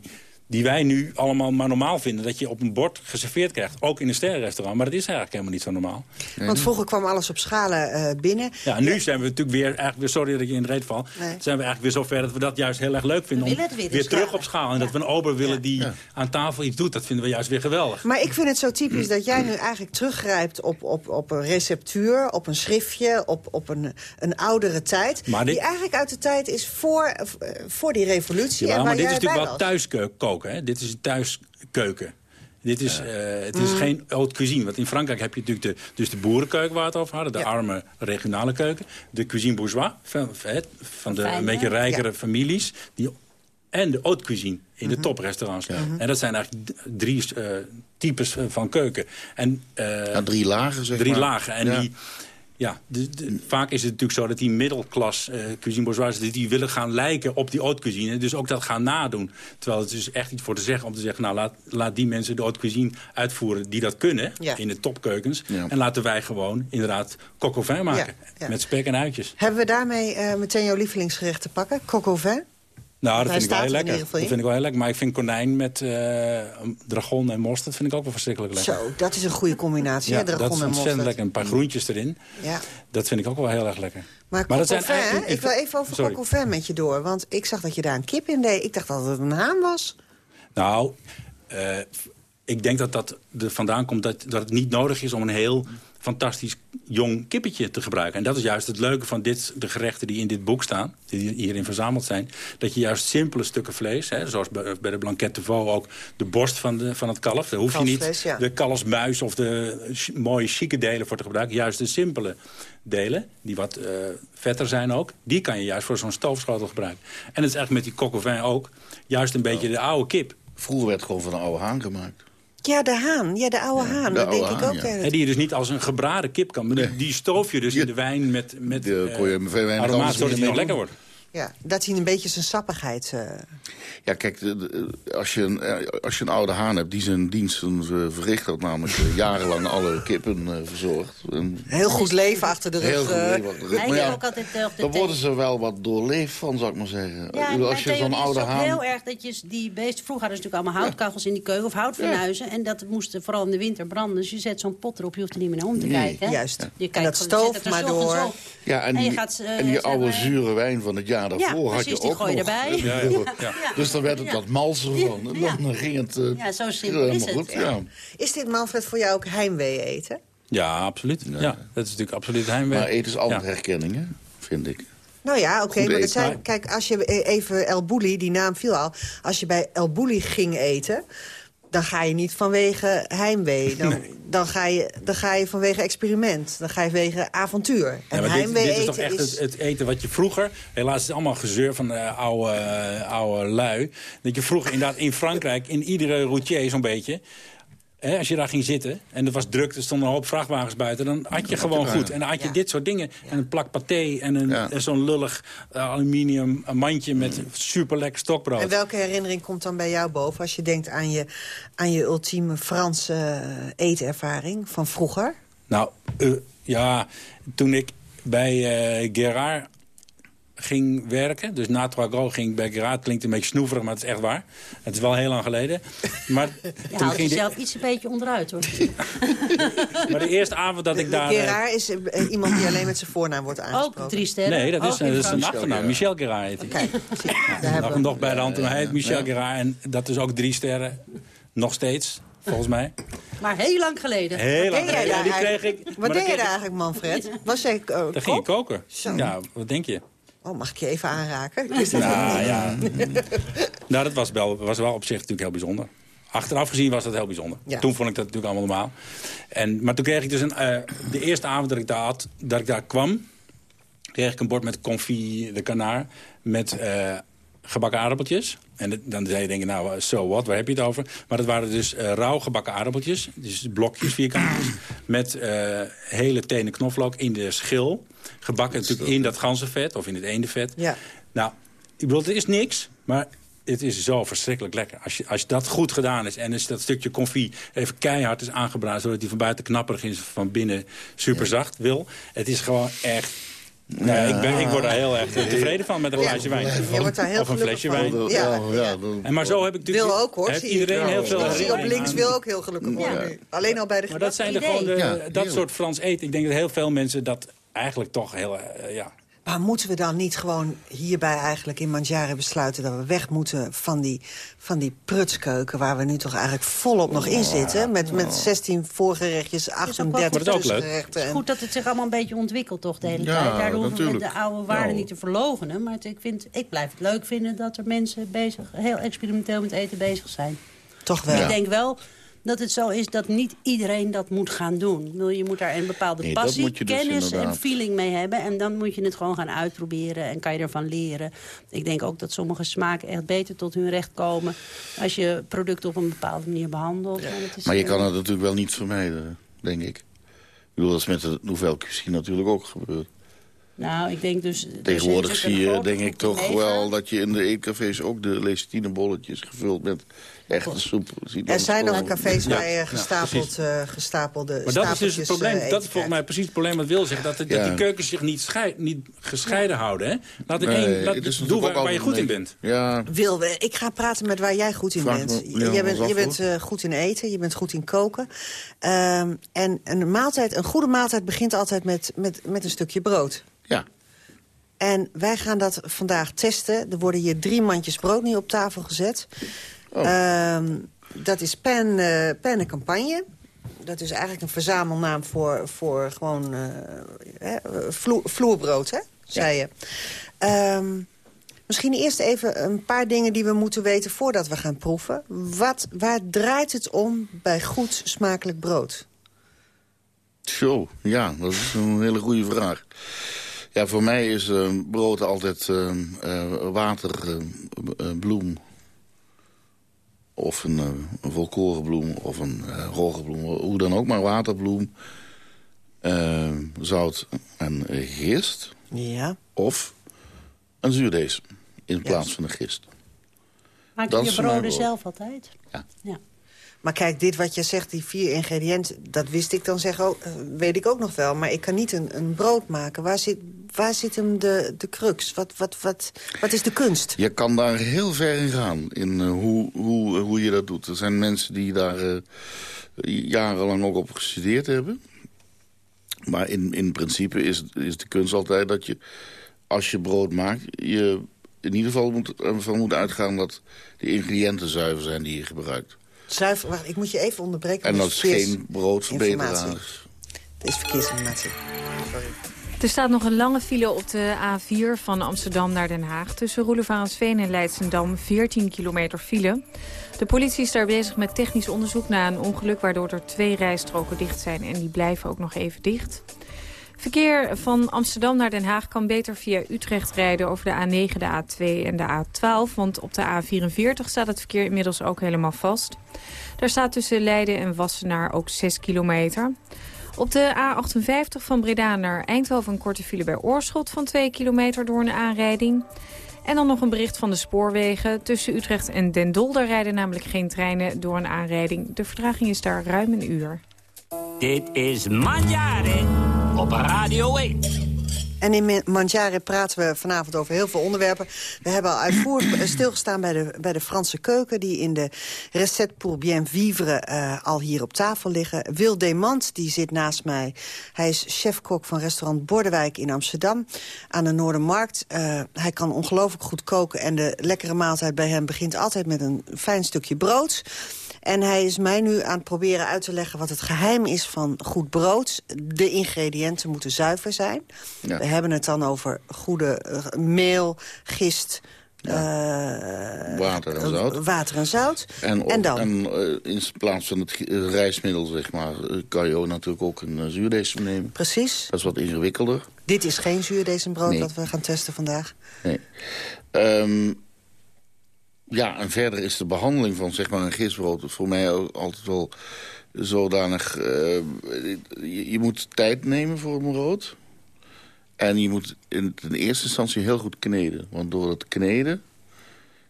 die wij nu allemaal maar normaal vinden. Dat je op een bord geserveerd krijgt. Ook in een sterrenrestaurant. Maar dat is eigenlijk helemaal niet zo normaal. Want vroeger kwam alles op schalen eh, binnen. Ja, nu zijn we natuurlijk weer, eigenlijk weer, sorry dat ik je in de reet val... Nee. zijn we eigenlijk weer zover dat we dat juist heel erg leuk vinden. We om weer weer dus terug op schaal. En dat we een ober willen die aan tafel iets doet. Dat vinden we juist weer geweldig. Maar ik vind het zo typisch dat jij nu eigenlijk teruggrijpt op, op, op een receptuur, op een schriftje, op, op een, een oudere tijd. Maar dit- Die eigenlijk uit de tijd is voor, eh, voor die revolutie. Ja, en waar maar dit is natuurlijk wel was. Hè? Dit is thuiskeuken. Dit is, eh, het is Mm. geen haute cuisine. Want in Frankrijk heb je natuurlijk de, dus de boerenkeuken waar we het over hadden. De arme regionale keuken. De cuisine bourgeois. Van, van- van de een beetje rijkere ja. families. Die, en de haute cuisine in de toprestaurants. En dat zijn eigenlijk drie eh, types eh, van keuken. En, eh, Ja, drie lagen, zeg Drie maar. lagen. En Ja. die... Ja, de, de- vaak is het natuurlijk zo dat die middelklas eh, cuisine bourgeoise... die willen gaan lijken op die haute cuisine. Dus ook dat gaan nadoen. Terwijl het is dus echt iets voor te zeggen om te zeggen... nou, laat, laat die mensen de haute cuisine uitvoeren die dat kunnen... Ja. in de topkeukens. Ja. En laten wij gewoon inderdaad coq au vin maken. Ja, ja. Met spek en uitjes. Hebben we daarmee eh, meteen jouw lievelingsgerecht te pakken? Coq au vin? Nou, dat vind ik wel heel er lekker. Dat in. vind ik wel heel lekker. Maar ik vind konijn met eh, dragon en mosterd vind ik ook wel verschrikkelijk lekker. Zo, dat is een goede combinatie, Ja, hè? dat Dragon is en ontzettend mosterd. lekker. Een paar groentjes erin. Ja. Dat vind ik ook wel heel erg lekker. Maar, dat zijn eigenlijk- ik wil even over Sorry. coq au vin met je door. Want ik zag dat je daar een kip in deed. Ik dacht dat het een haan was. Nou, eh, ik denk dat dat er vandaan komt dat, dat het niet nodig is om een heel fantastisch jong kippetje te gebruiken. En dat is juist het leuke van dit, de gerechten die in dit boek staan, die hierin verzameld zijn. Dat je juist simpele stukken vlees, hè, zoals bij, bij de Blanquette de Veau ook de borst van, de, van het kalf. Daar hoef je niet ja. de kalfsmuis of de mooie chique delen voor te gebruiken. Juist de simpele delen, die wat eh, vetter zijn ook, die kan je juist voor zo'n stoofschotel gebruiken. En het is eigenlijk met die coq ook juist een beetje de oude kip. Vroeger werd gewoon van een oude haan gemaakt. Ja, de haan. Ja, de oude haan. de dat denk ik ook. ja. tijd. die je dus niet als een gebraden kip kan. Maar die- Die stoof je dus in de wijn met, met Die kon je eh, veel weinig aromaat, zodat die nog lekker wordt. Ja, dat hij een beetje zijn sappigheid... eh, Ja, kijk, de- de- als je, een, eh, als je een oude haan hebt die zijn diensten eh, verricht had... namelijk jarenlang alle kippen eh, verzorgd. En heel goed leven achter de rug. heel goed leven achter de rug. Ja, ik Maar heb ja, ook altijd op de dan thee- worden ze wel wat doorleefd van, zou ik maar zeggen. Ja, en als je zo'n is oude ook haan... heel erg dat je die beesten... Vroeger hadden ze natuurlijk allemaal houtkachels in die keuken of houtfornuizen. En dat moest vooral in de winter branden. Dus je zet zo'n pot erop, je hoeft er niet meer naar om te Nee. kijken. Juist. Je En kijkt dat stooft het er maar door. Ja, en En je die, gaat, eh, en die oude zure wijn van het jaar daarvoor had je precies, die ook gooi je nog. erbij. Ja, ja, ja. Dus dan werd het Ja. wat malser van. En Ja. dan ging het eh, Ja, zo simpel is het. goed. Ja. Is dit, Manfred, voor jou ook heimwee eten? Ja, absoluut. Ja. dat is natuurlijk absoluut heimwee. Maar eten is altijd Ja. herkenning, hè, vind ik. Nou ja, oké, maar zijn, kijk, als je e- even El Bulli, die naam viel al... als je bij El Bulli ging eten, dan ga je niet vanwege heimwee. Dan, dan, ga, je, dan ga je vanwege experiment. Dan ga je vanwege avontuur. En Ja, maar dit, heimwee dit is toch echt is... het, het eten wat je vroeger... Helaas is het allemaal gezeur van oude, oude lui. Dat je vroeger inderdaad in Frankrijk... in iedere routier zo'n beetje... Hè, als je daar ging zitten en er was druk, er stonden een hoop vrachtwagens buiten... dan had je gewoon goed. En dan had je Ja. dit soort dingen. En een plak paté en, een, Ja. en zo'n lullig eh, aluminium mandje... met super lekker stokbrood. En welke herinnering komt dan bij jou boven... als je denkt aan je, aan je ultieme Franse eh, eetervaring van vroeger? Nou, eh, ja, toen ik bij eh Gerard ging werken... dus na Trois Gros ging ik bij Gerard... het klinkt een beetje snoeverig, maar het is echt waar. Het is wel heel lang geleden. Maar, Je toen haalt ging de, jezelf iets een beetje onderuit, hoor. maar de eerste avond dat ik daar... eh, Gerard is eh, iemand die alleen met zijn voornaam wordt aangesproken. Ook drie sterren. Nee, dat is, dat een achternaam. Michel Gerard heet hij. Daar Nog, hebben we nog bij de hand hij heet Michel Ja. Gerard. En dat is ook drie sterren. Nog steeds, volgens mij. Maar heel lang geleden. Heel lang geleden. daar Die kreeg eigenlijk? ik... Wat deed je daar ik- eigenlijk, Manfred? Was jij uh, Dan ging je koken. Zo. Ja, wat denk je? Oh, mag ik je even aanraken? Dat Nou ja, nou, dat was wel, was wel op zich natuurlijk heel bijzonder. Achteraf gezien was dat heel bijzonder. Ja. Toen vond ik dat natuurlijk allemaal normaal. En, maar toen kreeg ik dus een, eh, de eerste avond dat ik daar, had, dat ik daar kwam... kreeg ik een bord met confit de canard met eh, gebakken aardappeltjes. En dan zei je denken, nou, so what, waar heb je het over? Maar dat waren dus eh, rauw gebakken aardappeltjes. Dus blokjes, vierkantjes. met eh, hele tenen knoflook in de schil. Gebakken natuurlijk in dat ganzenvet of in het eendenvet. Ja. Nou, ik bedoel, het is niks, maar het is zo verschrikkelijk lekker. Als, je, als dat goed gedaan is en als dat stukje confit even keihard is aangebraad... zodat die van buiten knapperig is, van binnen super zacht wil. Het is gewoon echt... Nou, ik, ben, ik word er heel erg tevreden van met een glaasje wijn. Je wordt daar heel of een flesje van. wijn. Ja, Ja, En maar zo heb ik natuurlijk... Wil ook, hoor. Heeft zie iedereen heel veel Ik zie op links wil ook heel gelukkig worden. Alleen al bij de Maar dat zijn er gewoon de, Ja, dat soort Frans eten. Ik denk dat heel veel mensen dat eigenlijk toch heel... eh, ja, Maar moeten we dan niet gewoon hierbij eigenlijk in Mandjaren besluiten... dat we weg moeten van die, van die prutskeuken... waar we nu toch eigenlijk volop nog in zitten... met, met 16 voorgerechtjes, Het is ook wel 38 Maar dat is ook leuk. tussengerechten. Het is goed dat het zich allemaal een beetje ontwikkelt toch de hele Ja, tijd. Daardoor hoeven we de oude waarden Ja. niet te verlogenen. Maar het- ik, vind, ik blijf het leuk vinden dat er mensen bezig, heel experimenteel met eten bezig zijn. Toch wel. Ik denk wel dat het zo is dat niet iedereen dat moet gaan doen. Je moet daar een bepaalde Nee, passie, dus kennis en inderdaad. feeling mee hebben. En dan moet je het gewoon gaan uitproberen en kan je ervan leren. Ik denk ook dat sommige smaken echt beter tot hun recht komen... als je producten op een bepaalde manier behandelt. En is, Maar je eh, kan het natuurlijk wel niet vermijden, denk ik. Ik bedoel, dat is met de nouvelle cuisine natuurlijk ook gebeurd. Nou, ik denk dus... er Tegenwoordig zie je, denk ik toch wel... dat je in de eetcafés ook de lecitinebolletjes gevuld met soep ziet Er zijn nog cafés waar Ja, je gestapeld, eh, gestapelde Maar dat is dus het stapeltjes, probleem. eh, dat is volgens mij precies het probleem wat Wil zegt. Dat, Ja. dat die keukens zich niet, niet gescheiden houden. Hè? Laat in Nee, één, laat is doe waar, je goed in bent. Ja, Wil, eh, ik ga praten met waar jij goed in Vraag bent. me- ja, jij bent, je bent eh, goed in eten, je bent goed in koken. Ehm, en een, maaltijd, een goede maaltijd begint altijd met, met, met een stukje brood. ja. En wij gaan dat vandaag testen. Er worden hier drie mandjes brood nu op tafel gezet. Oh. Ehm, dat is pen, eh pen campagne. Dat is eigenlijk een verzamelnaam voor, voor gewoon eh, hè, vloer- vloerbrood, hè? zei je. Ehm, misschien eerst even een paar dingen die we moeten weten voordat we gaan proeven. Wat, waar draait het om bij goed smakelijk brood? Zo, ja, dat is een hele goede vraag. Ja, voor mij is eh, brood altijd eh, eh, waterbloem. Of een, eh, een volkorenbloem of een eh rogebloem. Hoe dan ook, maar waterbloem, eh, zout en gist. Ja. Of een zuurdees in plaats van een gist. Maak je je broden brood. zelf altijd? Ja. ja. Maar kijk, dit wat je zegt, die vier ingrediënten... dat wist ik dan zeggen, eh, weet ik ook nog wel. Maar ik kan niet een, een brood maken. Waar zit, waar zit hem de, de crux? Wat, wat, wat, wat is de kunst? Je kan daar heel ver in gaan, in eh, hoe, hoe, hoe je dat doet. Er zijn mensen die daar eh, jarenlang ook op gestudeerd hebben. Maar in, in principe is, is de kunst altijd dat je, als je brood maakt... je in ieder geval moet, ervan moet uitgaan dat de ingrediënten zuiver zijn die je gebruikt. Zuiver, wacht, ik moet je even onderbreken. En dat is geen broodverbeteraar. Dat is verkeersinformatie. Sorry. Er staat nog een lange file op de A4 van Amsterdam naar Den Haag. Tussen Roelevarensveen en Leidsendam 14 kilometer file. De politie is daar bezig met technisch onderzoek na een ongeluk... waardoor er twee rijstroken dicht zijn en die blijven ook nog even dicht. Verkeer van Amsterdam naar Den Haag kan beter via Utrecht rijden... over de A9, de A2 en de A12. Want op de A44 staat het verkeer inmiddels ook helemaal vast. Daar staat tussen Leiden en Wassenaar ook 6 kilometer. Op de A58 van Breda naar Eindhoven een korte file bij Oorschot van 2 kilometer door een aanrijding. En dan nog een bericht van de spoorwegen. Tussen Utrecht en Den Dolder rijden namelijk geen treinen door een aanrijding. De vertraging is daar ruim een uur. Dit is Manjare op Radio 1. En in Mangiare praten we vanavond over heel veel onderwerpen. We hebben al uitvoerig stilgestaan bij de, bij de Franse keuken... die in de Recette pour bien vivre eh, al hier op tafel liggen. Wil Demand, die zit naast mij. Hij is chefkok van restaurant Bordewijk in Amsterdam... aan de Noordermarkt. Eh, hij kan ongelooflijk goed koken... en de lekkere maaltijd bij hem begint altijd met een fijn stukje brood... En hij is mij nu aan het proberen uit te leggen wat het geheim is van goed brood. De ingrediënten moeten zuiver zijn. Ja. We hebben het dan over goede eh, meel, gist, eh, Water en zout. water en zout. En, dan? en eh, in plaats van het rijstmiddel, zeg maar, eh, kan je ook natuurlijk ook een uh, zuurdees nemen. Precies. Dat is wat ingewikkelder. Dit is geen zuurdezenbrood Nee. dat we gaan testen vandaag. Nee. Ehm, ja, en verder is de behandeling van zeg maar een gistbrood voor mij ook altijd wel zodanig... eh, je, je moet tijd nemen voor een brood. En je moet in, in eerste instantie heel goed kneden. Want door het kneden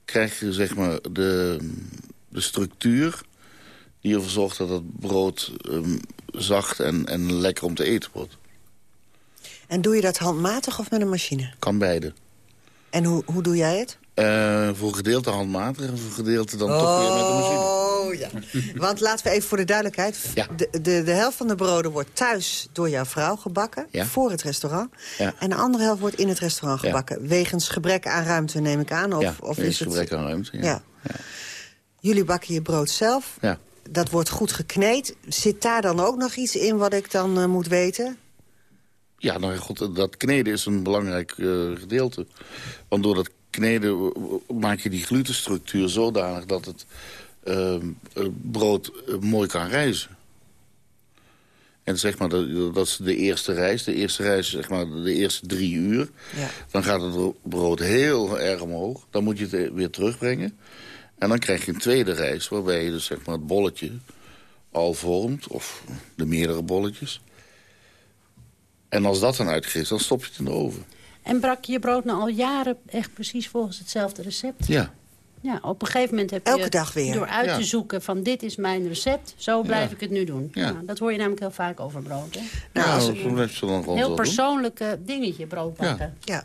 krijg je zeg maar de, de structuur... die ervoor zorgt dat het brood ehm, zacht en, en lekker om te eten wordt. En doe je dat handmatig of met een machine? Kan beide. En hoe, hoe doe jij het? Eh, voor een gedeelte handmatig en voor een gedeelte dan toch weer met een machine. Oh, ja. Want laten we even voor de duidelijkheid. Ja. De, de, de helft van de broden wordt thuis door jouw vrouw gebakken. Ja. Voor het restaurant. Ja. En de andere helft wordt in het restaurant gebakken. Wegens gebrek aan ruimte, neem ik aan. Of, of is het... gebrek aan ruimte. Ja. Ja. Jullie bakken je brood zelf. Ja. Dat wordt goed gekneed. Zit daar dan ook nog iets in wat ik dan eh, moet weten? Ja, nou ja, goed, dat kneden is een belangrijk eh, gedeelte. Want door dat kneden eh, maak je die glutenstructuur zodanig dat het ehm, het brood eh, mooi kan rijzen. En zeg maar, dat, dat is de eerste reis. De eerste reis, zeg maar, de eerste drie uur. Ja. Dan gaat het brood heel erg omhoog. Dan moet je het weer terugbrengen. En dan krijg je een tweede reis, waarbij je dus zeg maar, het bolletje al vormt. Of de meerdere bolletjes. En als dat dan uitgeeft, dan stop je het in de oven. En brak je je brood nou al jaren echt precies volgens hetzelfde recept? Ja. Ja, op een gegeven moment heb je... Elke dag weer. Door uit Ja. te zoeken van dit is mijn recept, zo blijf Ja. ik het nu doen. Ja. Nou, dat hoor je namelijk heel vaak over brood. Hè? Nou, ze dan gewoon Heel persoonlijk dingetje, brood bakken. Ja.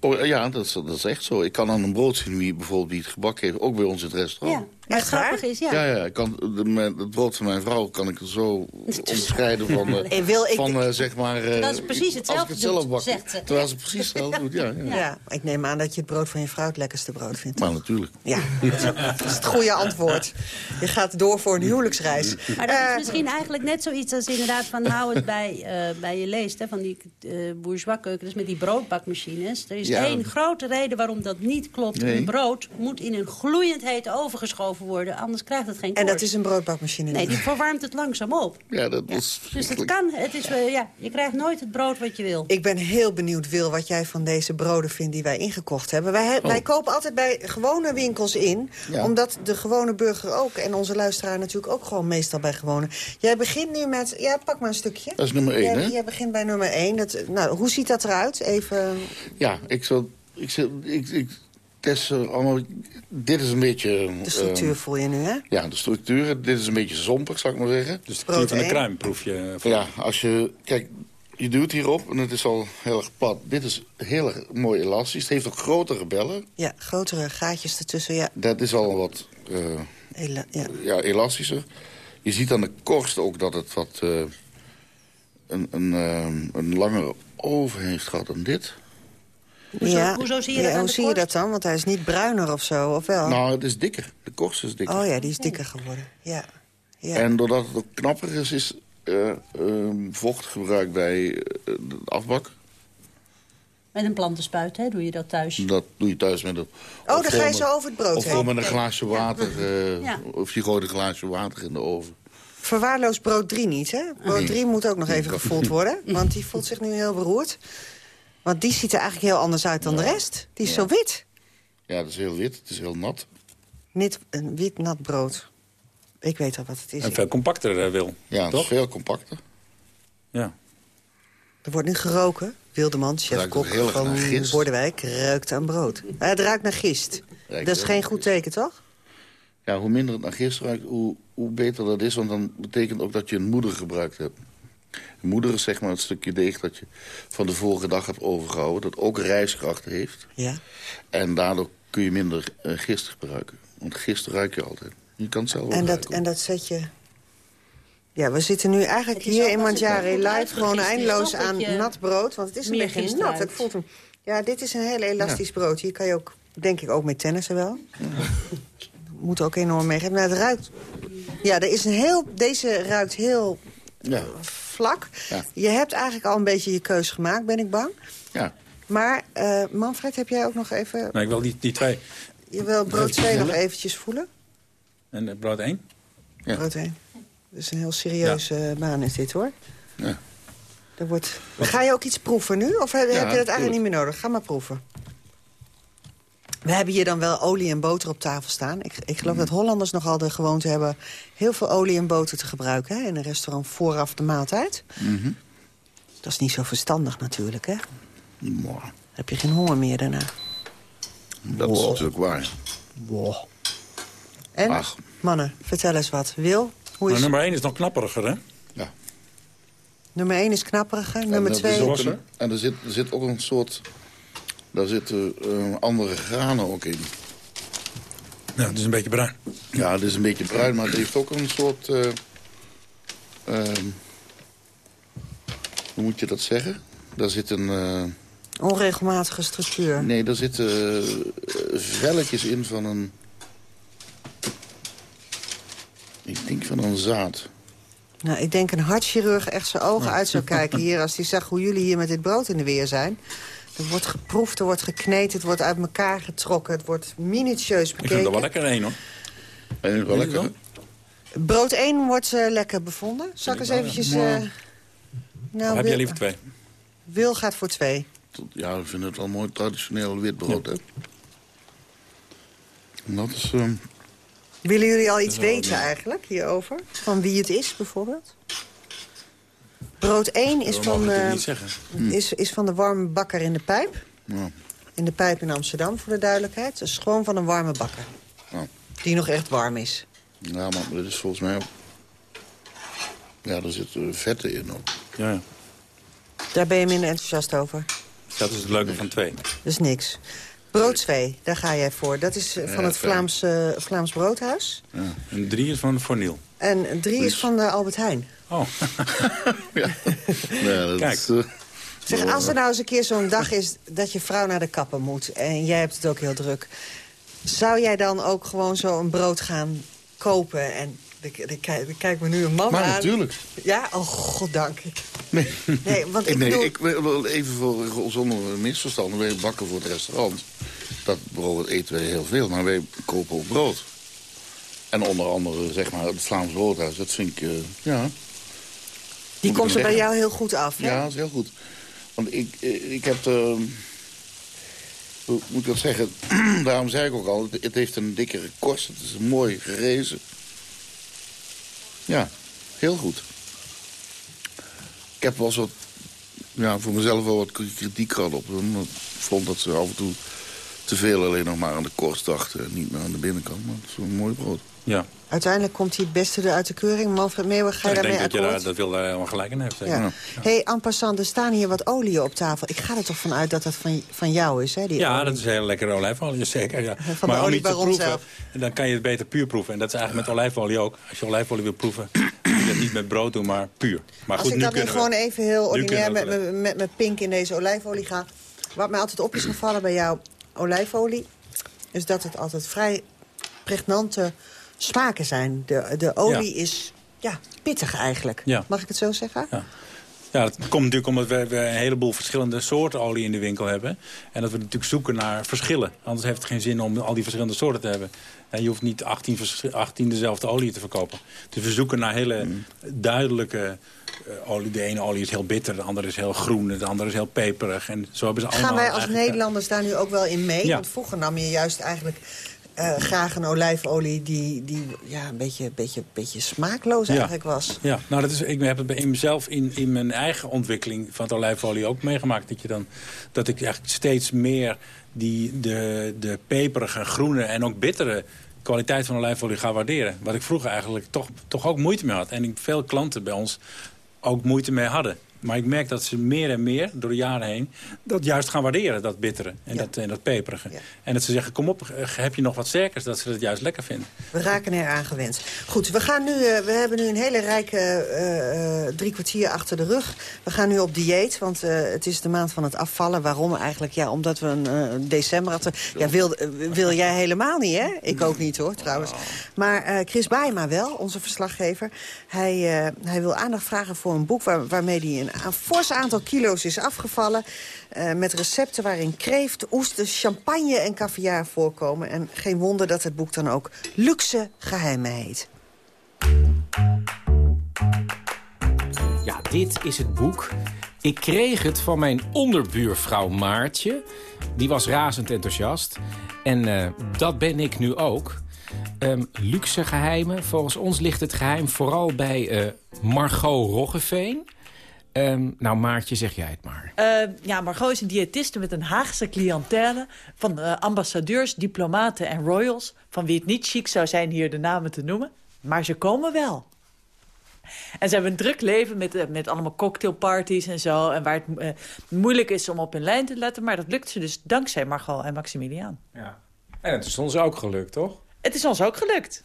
Oh, ja, dat is, dat is echt zo. Ik kan aan een brood zien wie bijvoorbeeld die het gebakken heeft. Ook bij ons in het restaurant. Maar het waar? grappige is, ja, Ja, ja, ik kan, de, mijn- het brood van mijn vrouw kan ik zo onderscheiden van, eh, Eh, wil ik- van eh, zeg maar... eh, Dat is precies als ik hetzelfde het zelf doet, bak. zegt ze. Terwijl ze precies hetzelfde doet, ja. ja. Ja. ik neem aan dat je het brood van je vrouw het lekkerste brood vindt. Maar natuurlijk. Ja, dat is het goede antwoord. Je gaat door voor een huwelijksreis. Maar dat Eh, is misschien eigenlijk net zoiets als inderdaad van hou het bij, eh, bij je leest. Hè, van die eh bourgeois keuken, dus met die broodbakmachines. Er is Ja. één grote reden waarom dat niet klopt. Nee. Een brood moet in een gloeiend hete oven geschoven worden. Anders krijgt het geen En dat koorts. is een broodbakmachine. Nee, die verwarmt het langzaam op. Ja, dat is Dus het kan. Het is, eh, ja, je krijgt nooit het brood wat je wil. Ik ben heel benieuwd, Wil, wat jij van deze broden vindt die wij ingekocht hebben. Wij, he- wij kopen altijd bij gewone winkels in. Oh. Ja. Omdat de gewone burger ook, en onze luisteraar natuurlijk ook gewoon meestal bij gewone. Jij begint nu met, ja, pak maar een stukje. Dat is nummer één, jij, hè? Jij begint bij nummer één. Dat, nou, hoe ziet dat eruit? Even, Ja, ik zal... Ik, zal, ik, ik test eh, allemaal... Dit is een beetje... de structuur eh, voel je nu, hè? ja, de structuur. Dit is een beetje zompig, zou ik maar zeggen. Dus de kleur van de kruim proef je. Ja, als je... Kijk, je duwt hierop en het is al heel erg plat. Dit is heel erg mooi elastisch. Het heeft ook grotere bellen. Ja, grotere gaatjes ertussen, ja. Dat is al wat eh, Ela- ja. ja, elastischer. Je ziet aan de korst ook dat het wat... eh, een, een, een langere oven heeft gehad dan dit. Hoezo- ja. hoezo zie je Ja, dat hoe de zie je dat dan? Want hij is niet bruiner of zo, of wel? Nou, het is dikker. De korst is dikker. oh ja, die is dikker geworden. Ja. ja. En doordat het ook knapper is, is eh, ehm, vocht gebruikt bij eh, de afbak. Met een plantenspuit, hè, doe je dat thuis. Dat doe je thuis met een... Oh, dan ga je zo over het brood Of gewoon met een glaasje water. eh, Ja. Of je gooit een glaasje water in de oven. Verwaarloos brood 3 niet, hè? Brood Nee. 3 moet ook nog even gevoeld worden. Want die voelt zich nu heel beroerd. Want die ziet er eigenlijk heel anders uit dan de rest. Die is zo wit. Ja, het is heel wit. Het is heel nat. Niet een wit nat brood. Ik weet al wat het is. En veel compacter eh, wil. Ja, het is Toch? veel compacter. Ja. Er wordt nu geroken. Wildeman, chef-kok van. Bordewijk, ruikt aan brood. Maar het ruikt naar gist. Ruikt Dat is geen goed teken, toch? Ja, hoe minder het naar gist ruikt, hoe, hoe beter dat is. Want dan betekent ook dat je een moeder gebruikt hebt. Moeder is zeg maar het stukje deeg dat je van de vorige dag hebt overgehouden. Dat ook rijstkracht heeft. Ja. En daardoor kun je minder eh, gist gebruiken. Want gist ruik je altijd. Je kan het zelf ook En dat, ruiken. en dat zet je... Ja, we zitten nu eigenlijk hier in goed live gewoon eindeloos aan nat brood. Want het is een beetje nat. Het voelt hem. Ja, dit is een heel elastisch brood. Hier kan je ook, denk ik, ook mee tennissen wel. Moet ook enorm meegeven. Maar het ruikt... Ja, er is een heel, deze ruikt heel Ja, vlak. Ja. Je hebt eigenlijk al een beetje je keus gemaakt, ben ik bang. ja. Maar eh, Manfred, heb jij ook nog even... Maar ik wil die, die twee. Je wil brood Even 2 nog eventjes voelen? En eh, brood één? Ja. Brood 1. Dat is een heel serieuze baan is dit, hoor. Ja. Er wordt... Ga je ook iets proeven nu? Of heb, heb je dat eigenlijk niet meer nodig? Ga maar proeven. We hebben hier dan wel olie en boter op tafel staan. Ik, ik geloof dat Hollanders nogal de gewoonte hebben... heel veel olie en boter te gebruiken hè, in een restaurant vooraf de maaltijd. Mhm. Dat is niet zo verstandig natuurlijk, hè? Mooi. Heb je geen honger meer daarna? Dat is natuurlijk waar. Wow. En, Ach. mannen, vertel eens wat. Wil, hoe Maar is... nummer één is nog knapperiger, hè? Nummer 1 is knapperiger, En nummer dat 2... is ook Losser. een- En er zit, er zit ook een soort... Daar zitten eh, andere granen ook in. Ja, het is een beetje bruin. Ja, het is een beetje bruin, maar het heeft ook een soort... eh, ehm, hoe moet je dat zeggen? Daar zit een... eh, Onregelmatige structuur. nee, daar zitten velletjes in van een... Ik denk van een zaad. Nou, ik denk een hartchirurg echt zijn ogen uit zou kijken hier... als hij zag hoe jullie hier met dit brood in de weer zijn. Er wordt geproefd, er wordt gekneed, het wordt uit elkaar getrokken... het wordt minutieus Ik vind het wel bekeken. lekker één, hoor. En wel lekker. Brood 1 wordt uh, lekker bevonden. Zal ik eens eventjes... Uh, nou, heb jij liever twee? Wil gaat voor twee. Ja, we vinden het wel mooi traditioneel wit brood, ja. hè? En dat is... Um... Willen jullie al iets weten eigenlijk hierover? Van wie het is bijvoorbeeld? Brood 1 is van, uh, is, is van de warme bakker in de pijp. Ja. In de pijp in Amsterdam, voor de duidelijkheid. Dus gewoon van een warme bakker. Ja. Die nog echt warm is. Ja, maar dit is volgens mij ook... Ja, er zitten vetten in ook. Ja. Daar ben je minder enthousiast over? Dat is het leuke van twee. Dat is niks. Brood 2, daar ga jij voor. Dat is eh, van het Vlaams, uh, Vlaams Broodhuis. Ja. En drie is van Forniel. En drie is van de Albert Heijn. Oh. ja. ja dat Kijk. Is, uh, zeg, als er nou eens een keer zo'n dag is dat je vrouw naar de kapper moet... en jij hebt het ook heel druk... zou jij dan ook gewoon zo een brood gaan kopen en ik, kijk me nu een man maar aan. natuurlijk. Ja? Oh, goddank. Nee, nee want ik nee, bedoel... ik wil even voor, zonder misverstand. Wij bakken voor het restaurant. Dat brood eten wij heel veel, maar wij kopen ook brood. En onder andere, zeg maar, het Vlaams Broodhuis. Dat vind ik, uh, ja... Die komt er bij jou heel goed af, hè? Ja, dat is heel goed. Want ik, ik heb... Uh, hoe moet ik dat zeggen? Daarom zei ik ook al, het heeft een dikkere korst. Het is mooi gerezen. Ja, heel goed. Ik heb wel eens wat, ja, voor mezelf wel wat kritiek gehad op hem. Ik vond dat ze af en toe te veel alleen nog maar aan de korst dachten... en niet meer aan de binnenkant. Maar het is een mooi brood. Ja. Uiteindelijk komt hij het beste uit de keuring. Manfred Meeuwen, ga je ja, daarmee Ik denk akkoord? dat je daar, dat wil daar helemaal gelijk in hebt. Ja. ja. hey, en passant, er staan hier wat olie op tafel. Ik ga er toch vanuit dat dat van, van jou is, hè? Die ja, olie. dat is heel lekkere olijfolie, zeker. Ja. Van maar de om niet te proeven, zelf. dan kan je het beter puur proeven. En dat is eigenlijk met olijfolie ook. Als je olijfolie wil proeven, moet je dat niet met brood doen, maar puur. Maar Als goed, ik nu dan nu gewoon we. even heel ordinair met, met mijn pink in deze olijfolie ga... wat mij altijd op is gevallen bij jouw olijfolie... is dat het altijd vrij pregnante smaken zijn. De, de olie is ja, pittig eigenlijk. Ja. Mag ik het zo zeggen? Ja. Ja, dat komt natuurlijk omdat we, we een heleboel verschillende soorten olie in de winkel hebben. En dat we natuurlijk zoeken naar verschillen. Anders heeft het geen zin om al die verschillende soorten te hebben. En je hoeft niet 18, vers- 18 dezelfde olie te verkopen. Dus we zoeken naar hele duidelijke eh, olie. De ene olie is heel bitter, de andere is heel groen, de andere is heel peperig. En zo hebben ze allemaal Gaan wij als eigenlijk- Nederlanders daar nu ook wel in mee? Ja. Want vroeger nam je juist eigenlijk eh, graag een olijfolie... die, die ja, een beetje, beetje, beetje smaakloos Ja. eigenlijk was. Ja, nou, dat is, ik heb het bij mezelf in, in mijn eigen ontwikkeling van het olijfolie ook meegemaakt. Dat, je dan, dat ik eigenlijk steeds meer die, de, de peperige, groene en ook bittere kwaliteit van olijfolie ga waarderen. Wat ik vroeger eigenlijk toch, toch ook moeite mee had. En ik, veel klanten bij ons ook moeite mee hadden. Maar ik merk dat ze meer en meer, door de jaren heen... dat juist gaan waarderen, dat bittere en, dat, en dat peperige. En dat ze zeggen, kom op, eh, heb je nog wat sterkers? Dat ze dat juist lekker vinden. We raken eraan gewend. Goed, we, gaan nu, eh, we hebben nu een hele rijke eh, drie kwartier achter de rug. We gaan nu op dieet, want het is de maand van het afvallen. Waarom eigenlijk? Ja, omdat we een december hadden. Ja, wil, wil jij helemaal niet, hè? Ik ook niet, hoor, trouwens. Maar Chris Baaema wel, onze verslaggever. Hij, hij wil aandacht vragen voor een boek... Waar, waarmee hij een, een fors aantal kilo's is afgevallen. eh, met recepten waarin kreeft, oester, champagne en caviar voorkomen. En geen wonder dat het boek dan ook Luxe Geheimen heet. Ja, dit is het boek. Ik kreeg het van mijn onderbuurvrouw Maartje. Die was razend enthousiast. En eh, dat ben ik nu ook. Ehm, luxe geheimen. Volgens ons ligt het geheim vooral bij eh, Margot Roggeveen. Ehm, nou, Maartje, zeg jij het maar. Eh, ja, Margot is een diëtiste met een Haagse cliëntele... van eh, ambassadeurs, diplomaten en royals... van wie het niet chic zou zijn hier de namen te noemen. Maar ze komen wel. En ze hebben een druk leven met, eh, met allemaal cocktailparties en zo... en waar het moeilijk is om op hun lijn te letten... maar dat lukt ze dus dankzij Margot en Maximiliaan. Ja. En het is ons ook gelukt, toch? Het is ons ook gelukt.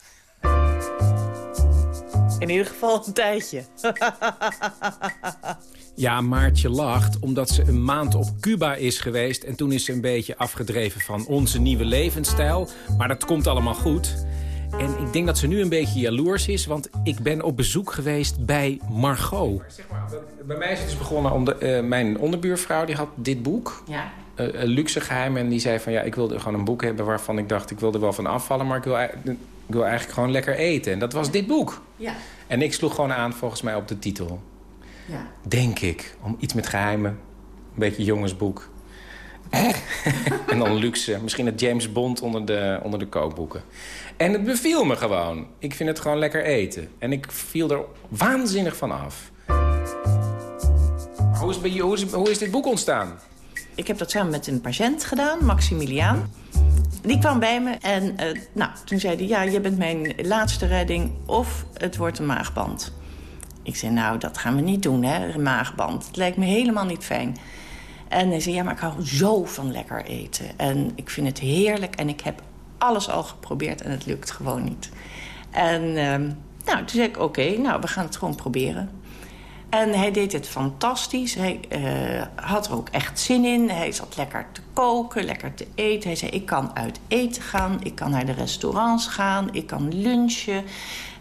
In ieder geval een tijdje. Ja, Maartje lacht omdat ze een maand op Cuba is geweest... en toen is ze een beetje afgedreven van onze nieuwe levensstijl. Maar dat komt allemaal goed. En ik denk dat ze nu een beetje jaloers is, want ik ben op bezoek geweest bij Margot. Zeg maar, bij mij is het dus begonnen, om de, uh, mijn onderbuurvrouw die had dit boek. Ja. Uh, een luxe geheim. En die zei van ja, ik wilde gewoon een boek hebben waarvan ik dacht... ik wilde wel van afvallen, maar ik wil, ik wil eigenlijk gewoon lekker eten. En dat was dit boek. Ja. En ik sloeg gewoon aan volgens mij op de titel. Ja. Denk ik. Om iets met geheimen. Een beetje jongensboek. en dan luxe. Misschien het James Bond onder de, onder de kookboeken. En het beviel me gewoon. Ik vind het gewoon lekker eten. En ik viel er waanzinnig van af. Hoe is, hoe is, hoe is dit boek ontstaan? Ik heb dat samen met een patiënt gedaan, Maximiliaan. Die kwam bij me en uh, nou, toen zei hij... ja, je bent mijn laatste redding of het wordt een maagband. Ik zei, nou, dat gaan we niet doen, hè, een maagband. Het lijkt me helemaal niet fijn. En hij zei, ja, maar ik hou zo van lekker eten. En ik vind het heerlijk en ik heb alles al geprobeerd en het lukt gewoon niet. En uh, nou, toen zei ik, oké, nou, we gaan het gewoon proberen. En hij deed het fantastisch. Hij uh, had er ook echt zin in. Hij zat lekker te koken, lekker te eten. Hij zei, ik kan uit eten gaan. Ik kan naar de restaurants gaan. Ik kan lunchen.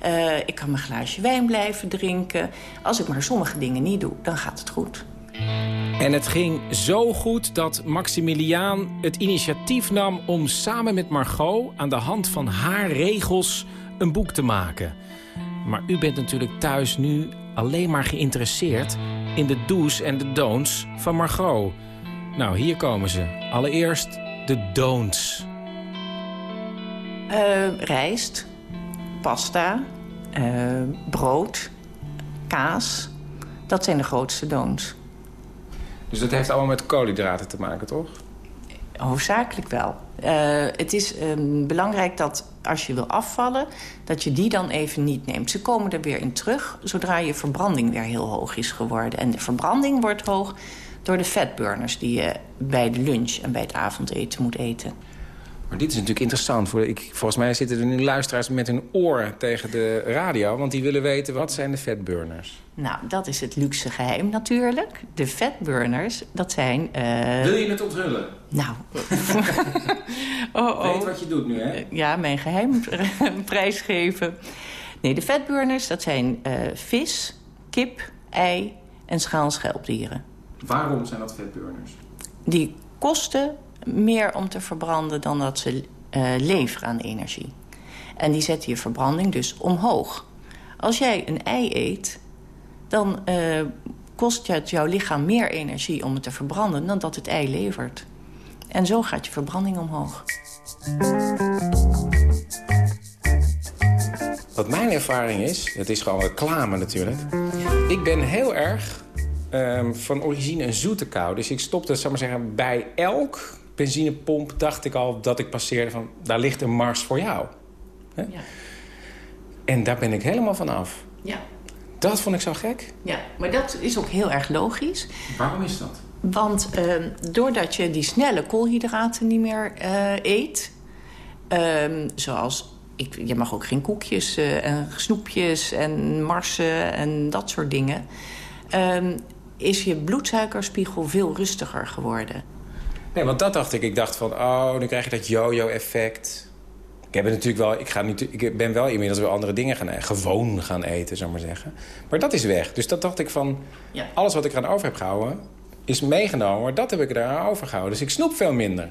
Uh, ik kan mijn glaasje wijn blijven drinken. Als ik maar sommige dingen niet doe, dan gaat het goed. En het ging zo goed dat Maximiliaan het initiatief nam... om samen met Margot aan de hand van haar regels een boek te maken. Maar u bent natuurlijk thuis nu alleen maar geïnteresseerd... in de do's en de don'ts van Margot. Nou, hier komen ze. Allereerst de don'ts. Uh, rijst, pasta, uh, brood, kaas. Dat zijn de grootste don'ts. Dus dat heeft allemaal met koolhydraten te maken, toch? Hoofdzakelijk wel. Uh, het is um, belangrijk dat als je wil afvallen... dat je die dan even niet neemt. Ze komen er weer in terug zodra je verbranding weer heel hoog is geworden. En de verbranding wordt hoog door de fatburners... die je bij de lunch en bij het avondeten moet eten. Maar dit is natuurlijk interessant. Voor ik, volgens mij zitten er nu luisteraars met hun oor tegen de radio... want die willen weten, wat zijn de fatburners? Nou, dat is het luxe geheim natuurlijk. De fatburners, dat zijn... Uh... Wil je het onthullen? Nou... oh, oh. Weet wat je doet nu, hè? Ja, mijn geheim prijsgeven. Nee, de fatburners, dat zijn uh, vis, kip, ei en schaalschelpdieren. Waarom zijn dat fatburners? Die kosten meer om te verbranden dan dat ze uh, leveren aan energie. En die zetten je verbranding dus omhoog. Als jij een ei eet, dan uh, kost het jouw lichaam meer energie om het te verbranden... dan dat het ei levert. En zo gaat je verbranding omhoog. Wat mijn ervaring is, het is gewoon reclame natuurlijk. Ik ben heel erg um, van origine een zoete kou. Dus ik stopte, zal maar zeggen, bij elk benzinepomp dacht ik al dat ik passeerde van... daar ligt een mars voor jou. Hè? Ja. En daar ben ik helemaal van af. Ja. Dat vond ik zo gek. Ja, maar dat is ook heel erg logisch. Waarom is dat? Want uh, doordat je die snelle koolhydraten niet meer uh, eet... Uh, zoals, ik, je mag ook geen koekjes uh, en snoepjes en marsen en dat soort dingen... Ehm, is je bloedsuikerspiegel veel rustiger geworden. Nee, want dat dacht ik. Ik dacht van, oh, dan krijg je dat yo-yo-effect. Ik heb het natuurlijk wel, ik, ga nu, ik ben wel inmiddels weer andere dingen gaan eten. Gewoon gaan eten, zou maar zeggen. Maar dat is weg. Dus dat dacht ik van, ja. alles wat ik eraan over heb gehouden... is meegenomen, maar dat heb ik eraan overgehouden. Dus ik snoep veel minder.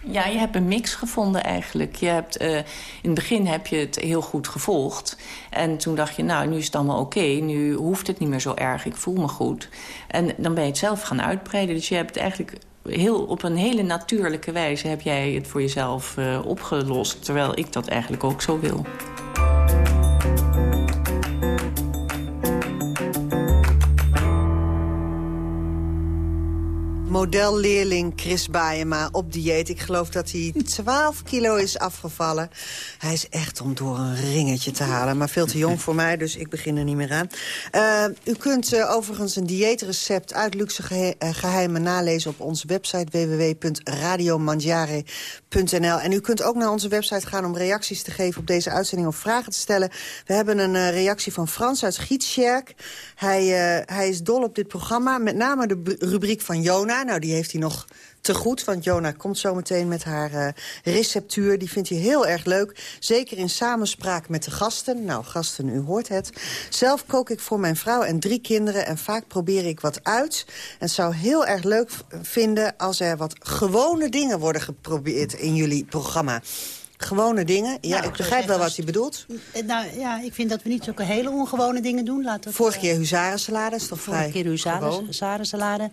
Ja, je hebt een mix gevonden eigenlijk. Je hebt, uh, in het begin heb je het heel goed gevolgd. En toen dacht je, nou, nu is het allemaal oké. Okay. Nu hoeft het niet meer zo erg. Ik voel me goed. En dan ben je het zelf gaan uitbreiden. Dus je hebt eigenlijk heel, op een hele natuurlijke wijze... heb jij het voor jezelf uh, opgelost. Terwijl ik dat eigenlijk ook zo wil. Modelleerling Chris Baayema op dieet. Ik geloof dat hij 12 kilo is afgevallen. Hij is echt om door een ringetje te halen. Maar veel te jong voor mij, dus ik begin er niet meer aan. Uh, u kunt uh, overigens een dieetrecept uit luxe gehe geheimen nalezen... op onze website www.radiomangiare.nl. En u kunt ook naar onze website gaan om reacties te geven op deze uitzending... of vragen te stellen. We hebben een uh, reactie van Frans uit Gietsjerk. Hij, hij is dol op dit programma, met name de rubriek van Jona Jona. Nou, die heeft hij nog te goed, want Jona komt zo meteen met haar uh, receptuur. Die vindt hij heel erg leuk, zeker in samenspraak met de gasten. Nou, gasten, u hoort het. Zelf kook ik voor mijn vrouw en drie kinderen... en vaak probeer ik wat uit. En zou heel erg leuk vinden als er wat gewone dingen worden geprobeerd... in jullie programma. Gewone dingen. Ja, Nou, ik begrijp wel wat hij bedoelt. Eh, Nou ja, ik vind dat we niet zulke hele ongewone dingen doen. Laat dat, Vorige eh, keer huzarensalade, is toch vrij Vorige keer huzarensalade.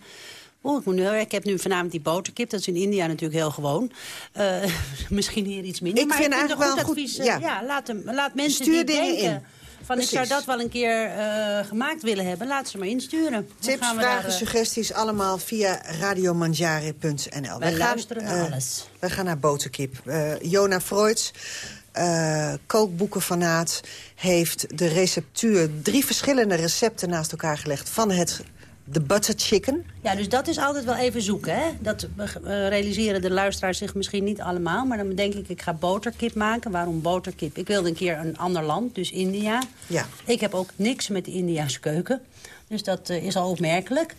Oh, ik, moet nu, ik heb nu vanavond die boterkip. Dat is in India natuurlijk heel gewoon. Eh, misschien hier iets minder. Ik maar vind ik vind eigenlijk een wel goed goed- advies. eh, ja. ja, laat, hem, laat mensen Stuur die dingen denken... in. Van, ik zou dat wel een keer eh, gemaakt willen hebben. Laat ze maar insturen. Dan Tips, gaan we vragen, daar, eh, suggesties allemaal via radiomanjare.nl. Wij luisteren naar eh, alles. Wij gaan naar boterkip. Eh, Jona Freuds, eh kookboekenfanaat, heeft de receptuur... drie verschillende recepten naast elkaar gelegd van het de butter chicken. Ja, dus dat is altijd wel even zoeken. Hè? Dat eh, realiseren de luisteraars zich misschien niet allemaal. Maar dan denk ik, ik ga boterkip maken. Waarom boterkip? Ik wilde een keer een ander land, dus India. Ja. Ik heb ook niks met de Indiaanse keuken. Dus dat eh, is al opmerkelijk.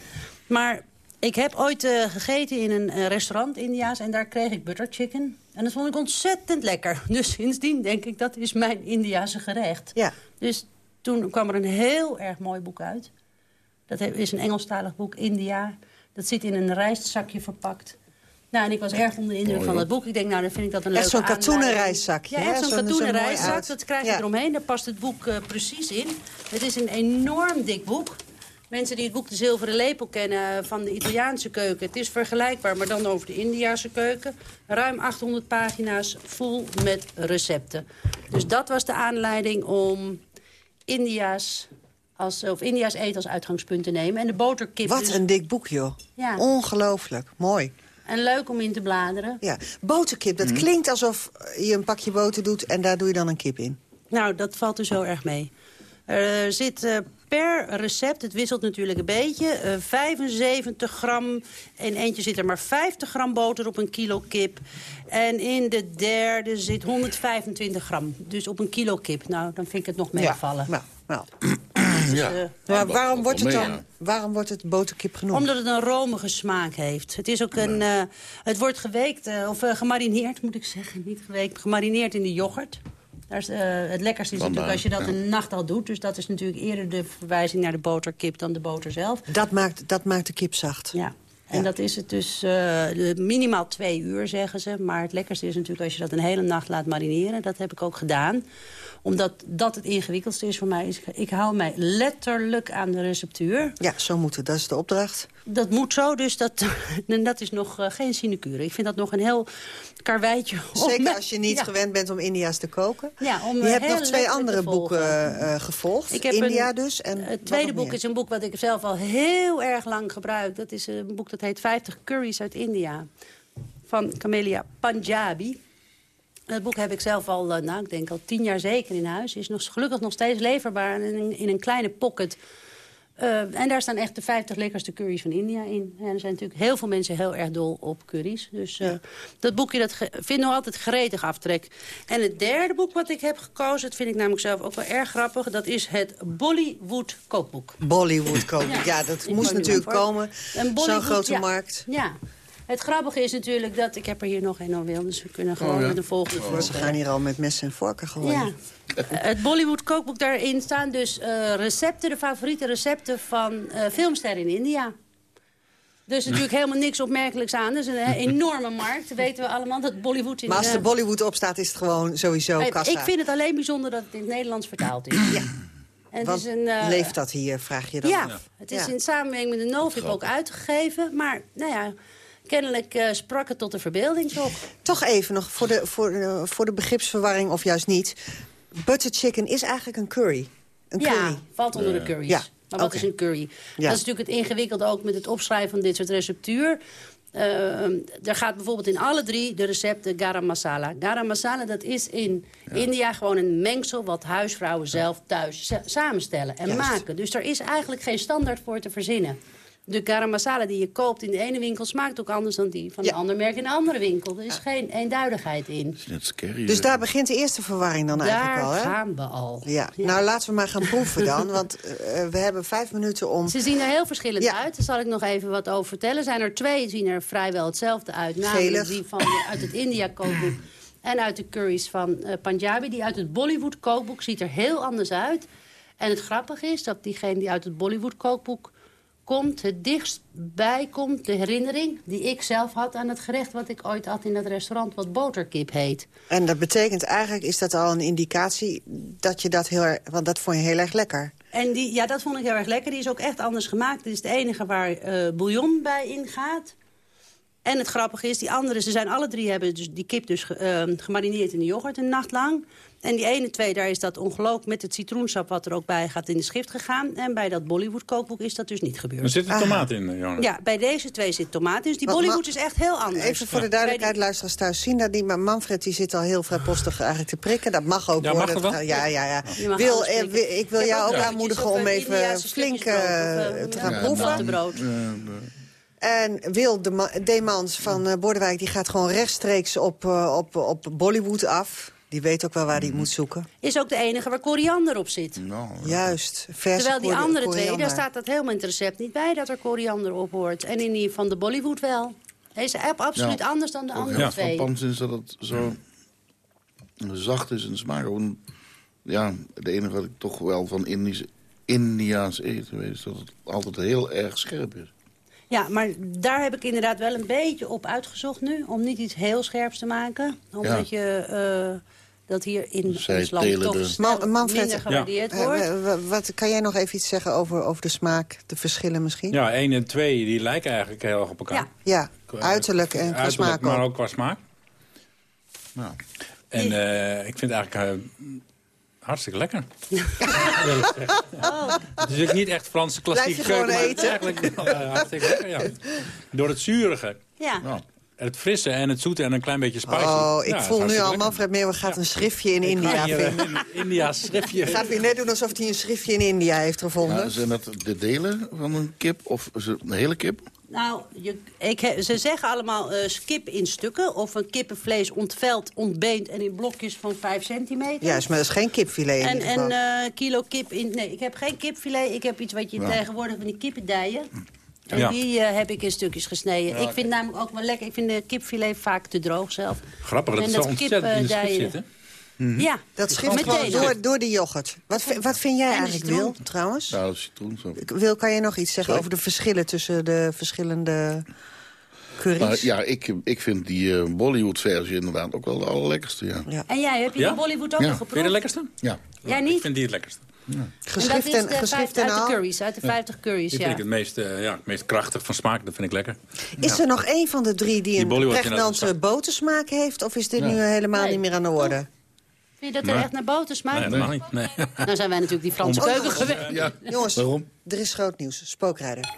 Maar ik heb ooit eh, gegeten in een eh, restaurant Indiaas... en daar kreeg ik butter chicken. En dat vond ik ontzettend lekker. Dus sindsdien denk ik, dat is mijn Indiaanse gerecht. Ja. Dus toen kwam er een heel erg mooi boek uit. Dat is een Engelstalig boek, India. Dat zit in een rijstzakje verpakt. Nou, en ik was erg onder de indruk Mooi, van dat boek. Ik denk, nou, dan vind ik dat een Echt leuke zo'n katoenen Ja, echt zo'n zo katoenen rijszak. Dat krijg je Ja. eromheen. Daar past het boek eh, precies in. Het is een enorm dik boek. Mensen die het boek De Zilveren Lepel kennen van de Italiaanse keuken. Het is vergelijkbaar, maar dan over de Indiase keuken. Ruim 800 pagina's vol met recepten. Dus dat was de aanleiding om India's, als, of India's eten als uitgangspunt te nemen. En de boterkip Wat dus- een dik boek, joh. Ja. Ongelooflijk. Mooi. En leuk om in te bladeren. Ja. Boterkip, dat klinkt alsof je een pakje boter doet... en daar doe je dan een kip in. Nou, dat valt er zo erg mee. Er zit eh, per recept, het wisselt natuurlijk een beetje, eh, 75 gram. In eentje zit er maar 50 gram boter op een kilo kip. En in de derde zit 125 gram. Dus op een kilo kip. Nou, dan vind ik het nog meevallen. Nou, nou. Ja. eh, Maar waarom wordt, het dan, waarom wordt het boterkip genoemd? Omdat het een romige smaak heeft. Het, is ook een, eh, het wordt geweekt, eh, of eh, gemarineerd moet ik zeggen. Niet geweekt, gemarineerd in de yoghurt. Daar is, eh, het lekkerste is Vandaar, natuurlijk als je dat ja. een nacht al doet. Dus dat is natuurlijk eerder de verwijzing naar de boterkip dan de boter zelf. Dat maakt, dat maakt de kip zacht. Ja. En dat is het dus eh, minimaal twee uur, zeggen ze. Maar het lekkerste is natuurlijk als je dat een hele nacht laat marineren. Dat heb ik ook gedaan. Omdat dat het ingewikkeldste is voor mij. Ik hou mij letterlijk aan de receptuur. Ja, zo moet het. Dat is de opdracht. Dat moet zo, dus dat, en dat is nog eh, geen sinecure. Ik vind dat nog een heel karweitje. Zeker met- als je niet Ja. gewend bent om India's te koken. Ja, om je eh, hebt nog twee andere boeken eh, gevolgd. Ik heb India een- dus. En het tweede boek meer? is een boek wat ik zelf al heel erg lang gebruik. Dat is een boek dat heet 50 Curries uit India. Van Camellia Punjabi. Dat boek heb ik zelf al, nou, ik denk al tien jaar zeker in huis. Is nog, gelukkig nog steeds leverbaar in, in een kleine pocket. Eh, en daar staan echt de 50 lekkerste curry's van India in. En er zijn natuurlijk heel veel mensen heel erg dol op curry's. Dus eh, dat boekje dat vind nog altijd gretig aftrek. En het derde boek wat ik heb gekozen, dat vind ik namelijk zelf ook wel erg grappig. Dat is het Bollywood kookboek. Bollywood koken. Ja, dat Ik moest natuurlijk komen. Een Zo'n grote ja. markt. Ja. Het grappige is natuurlijk dat... Ik heb er hier nog een al wil, dus we kunnen gewoon Oh, ja. met de volgende Voor Ze gaan hier al met messen en vorken gooien. ja. Het Bollywood kookboek, daarin staan dus eh, recepten, de favoriete recepten van eh, filmsterren in India. Dus natuurlijk helemaal niks opmerkelijks aan. Dat is een enorme markt, dat weten we allemaal. Dat Bollywood in Maar als eh, de Bollywood opstaat, is het gewoon sowieso ik- kassa. Ik vind het alleen bijzonder dat het in het Nederlands vertaald is. Ja. En het is een, eh, leeft dat hier, vraag je dan? ja, het is in samenwerking met de Novib ook uitgegeven. Maar, nou ja, kennelijk eh, sprak het tot de verbeelding toch. Toch even nog voor de, voor, eh, voor de begripsverwarring, of juist niet. Butter chicken is eigenlijk een curry. Een ja, curry. valt onder de curry's. Ja, Maar wat is een curry? Ja. Dat is natuurlijk het ingewikkelde ook met het opschrijven van dit soort receptuur. Uh, er gaat bijvoorbeeld in alle drie de recepten garam masala. Garam masala dat is in India gewoon een mengsel... wat huisvrouwen zelf thuis sa- samenstellen en Juist. maken. Dus er is eigenlijk geen standaard voor te verzinnen. De garam masala die je koopt in de ene winkel smaakt ook anders dan die van de andere merk in de andere winkel. Er is geen eenduidigheid in. Net scary. Dus daar begint de eerste verwarring dan eigenlijk Daar al, hè? gaan we al. Ja. nou laten we maar gaan proeven dan, want eh, we hebben vijf minuten om... Ze zien er heel verschillend uit. Daar zal ik nog even wat over vertellen. Zijn er twee zien er vrijwel hetzelfde uit. Namelijk Gelig. die van, uit het India kookboek en uit de curries van eh, Punjabi. Die uit het Bollywood kookboek ziet er heel anders uit. En het grappige is dat diegene die uit het Bollywood kookboek komt... het dichtst bij komt de herinnering die ik zelf had aan het gerecht... wat ik ooit had in dat restaurant wat boterkip heet. En dat betekent eigenlijk, is dat al een indicatie dat je dat heel erg... Want dat vond je heel erg lekker. En die, ja, dat vond ik heel erg lekker. Die is ook echt anders gemaakt. Dit is de enige waar eh, bouillon bij ingaat. En het grappige is, die andere, ze zijn alle drie hebben dus die kip dus eh, gemarineerd in de yoghurt een nacht lang. En die ene twee, daar is dat ongelooflijk met het citroensap wat er ook bij gaat in de schrift gegaan. En bij dat Bollywood kookboek is dat dus niet gebeurd. Er zitten tomaten in, Jonas. Ja, bij deze twee zit tomaat in. Dus die Maar- Bollywood maar- is echt heel anders. Even voor de duidelijkheid, luisteraars thuis zien dat niet. Maar Manfred die zit al heel vrijpostig eigenlijk te prikken. Dat mag ook Ja, mag worden. dat? Ja, ja, ja. Wil, eh, ik wil Ik heb jou ook aanmoedigen om eh, even flink eh, eh, te ja, gaan ja, proeven. En Wil de Ma- Deemans van eh, Bordewijk die gaat gewoon rechtstreeks op, eh, op, op Bollywood af. Die weet ook wel waar hij moet zoeken. Is ook de enige waar koriander op zit. Juist, verse Terwijl die andere twee, daar staat dat helemaal in het recept niet bij... dat er koriander op hoort. En in die van de Bollywood wel. Hij is ab- absoluut Ja. anders dan de andere heel twee. frappant is dat het zo zacht is in smaak. Gewoon, ja, het enige wat ik toch wel van Indisch, Indiaans eten weet... is dat het altijd heel erg scherp is. Ja, maar daar heb ik inderdaad wel een beetje op uitgezocht nu... om niet iets heel scherps te maken. Omdat je eh, dat hier in Zij ons land toch de- Man- Manfred, minder gewaardeerd eh, wordt. wa- wat, kan jij nog even iets zeggen over, over de smaak, de verschillen misschien? Ja, 1 en 2 die lijken eigenlijk heel erg op elkaar. Ja. Ja, uiterlijk en qua Uiterlijk, smaak maar ook. ook qua smaak. En eh, ik vind het eigenlijk eh, hartstikke lekker. Gezegd. Het is ook niet echt Franse klassieke keuken, maar het is eten? eigenlijk wel, eh, hartstikke lekker, ja. Door het zurige. Ja. Het frisse en het zoete en een klein beetje spicy. Oh, ik Ja, voel nu al, lekker. Manfred Meeuwen gaat een schriftje in India vinden. een India's schriftje. Gaat weer net doen alsof hij een schriftje in India heeft gevonden. Zijn dat de delen van een kip of een hele kip? Nou, je, ik, ze zeggen allemaal eh kip in stukken... of een kippenvlees ontveld, ontbeend en in blokjes van 5 centimeter. Juist, maar dat is geen kipfilet in En een eh, kilo kip in... Nee, ik heb geen kipfilet. Ik heb iets wat je Ja. tegenwoordig van die kippendijen... En Ja. die eh, heb ik in stukjes gesneden. Ja. Ik vind namelijk ook wel lekker. Ik vind de kipfilet vaak te droog zelf. Grappig dat het zo ontzettend in de schrift kippendijen- zit, hè? Ja, Dat meteen. gewoon door, door de yoghurt. Wat, wat vind jij En de eigenlijk. Wil, trouwens? Nou, citroensap. Wil, kan je nog iets zeggen Sorry? over de verschillen tussen de verschillende curry's? Maar ja, ik, ik vind die eh, Bollywood-versie inderdaad ook wel de allerlekkerste, ja. En jij, heb je Ja? de Bollywood ook Ja. nog Vind je de geproefd? lekkerste? Ja. Jij Ik niet? vind die het lekkerste. Geschrift en dat en, is de geschrift vijf- en uit de curry's, uit de 50 curry's, Die ja. vind ik het meest, eh, ja, het meest krachtig van smaak. Dat vind ik lekker. Is er nog één van de drie die, Die een pregnante botersmaak heeft? Of is dit Ja. nu helemaal Nee. niet meer aan de orde? Vind je dat er Nee. echt naar boter smaakt? Nee, dat mag niet. Nee. Nou zijn wij natuurlijk die Franse Oh, keuken jongens. gewend. Ja. Jongens, Waarom? er is groot nieuws. Spookrijder.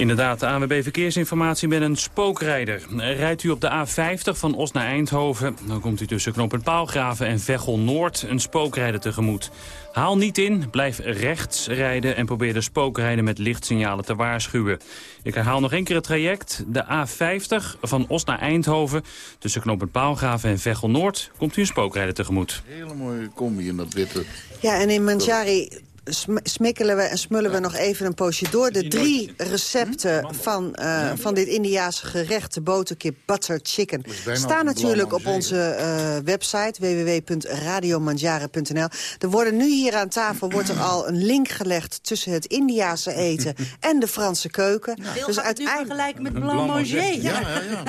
Inderdaad, de ANWB Verkeersinformatie met een spookrijder. Rijdt u op de A50 van Os naar Eindhoven... dan komt u tussen knooppunt Paalgraven en Veghel Noord een spookrijder tegemoet. Haal niet in, blijf rechts rijden en probeer de spookrijder met lichtsignalen te waarschuwen. Ik herhaal nog één keer het traject. De A50 van Os naar Eindhoven. Tussen knooppunt Paalgraven en Veghel Noord komt u een spookrijder tegemoet. Hele mooie combi in dat witte. Ja, en in Manjari smikkelen we en smullen we nog even een poosje door. De drie recepten van, eh, van dit Indiaanse gerecht, de boterkip butter chicken... staan natuurlijk op onze eh, website www.radiomanjare.nl. Er worden nu hier aan tafel wordt er al een link gelegd... tussen het Indiaanse eten en de Franse keuken. Dus uiteindelijk... vergelijken met blanc manger. Ja, ja, ja.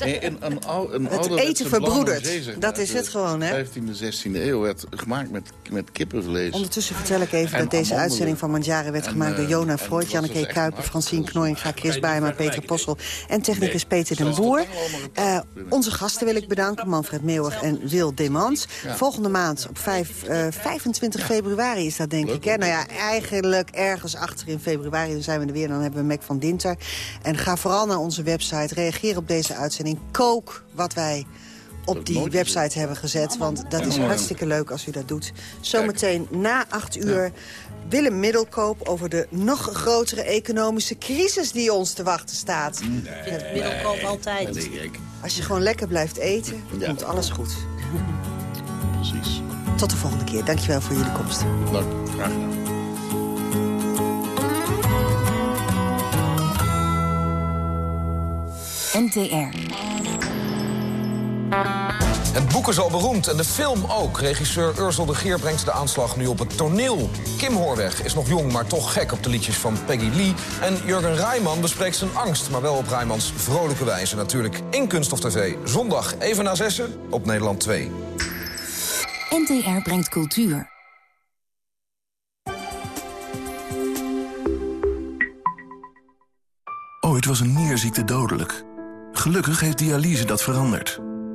Nee, een, een, ou- een Het eten verbroedert. Dat is het gewoon, hè? De 15e, 16e eeuw werd gemaakt met, met kippenvlees. Ondertussen vertel ik even Dat deze uitzending van Mandjaren werd gemaakt door eh, Jona Freud, Janneke dus Kuiper, Francine Knooinga, Chris Bijma, Peter Possel en technicus Peter den Boer. Eh, onze gasten wil ik bedanken, Manfred Meeuwig en Wil Demans. Volgende maand op vijf, eh, 25 februari is dat denk ik. Hè? Nou ja, eigenlijk ergens achter in februari dan zijn we er weer. Dan hebben we Mac van Dinter. En ga vooral naar onze website, reageer op deze uitzending. Kook wat wij op die website hebben gezet. Want dat is hartstikke leuk als u dat doet. Zometeen na acht uur Willem Middelkoop over de nog grotere economische crisis die ons te wachten staat. Middelkoop altijd. Als je gewoon lekker blijft eten, komt alles goed. Precies. Tot de volgende keer. Dankjewel voor jullie komst. Dank, graag gedaan. NTR. Het boek is al beroemd en de film ook. Regisseur Ursel de Geer brengt de aanslag nu op het toneel. Kim Hoorweg is nog jong, maar toch gek op de liedjes van Peggy Lee. En Jurgen Rijman bespreekt zijn angst, maar wel op Rijmans vrolijke wijze natuurlijk. In Kunst of TV, zondag even na zessen op Nederland 2. NTR brengt cultuur. Ooit was een nierziekte dodelijk. Gelukkig heeft dialyse dat veranderd.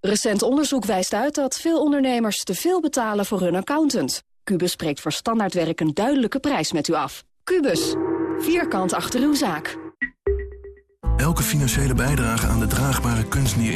Recent onderzoek wijst uit dat veel ondernemers te veel betalen voor hun accountant. Cubus spreekt voor standaardwerk een duidelijke prijs met u af. Cubus, vierkant achter uw zaak. Elke financiële bijdrage aan de draagbare kunstnier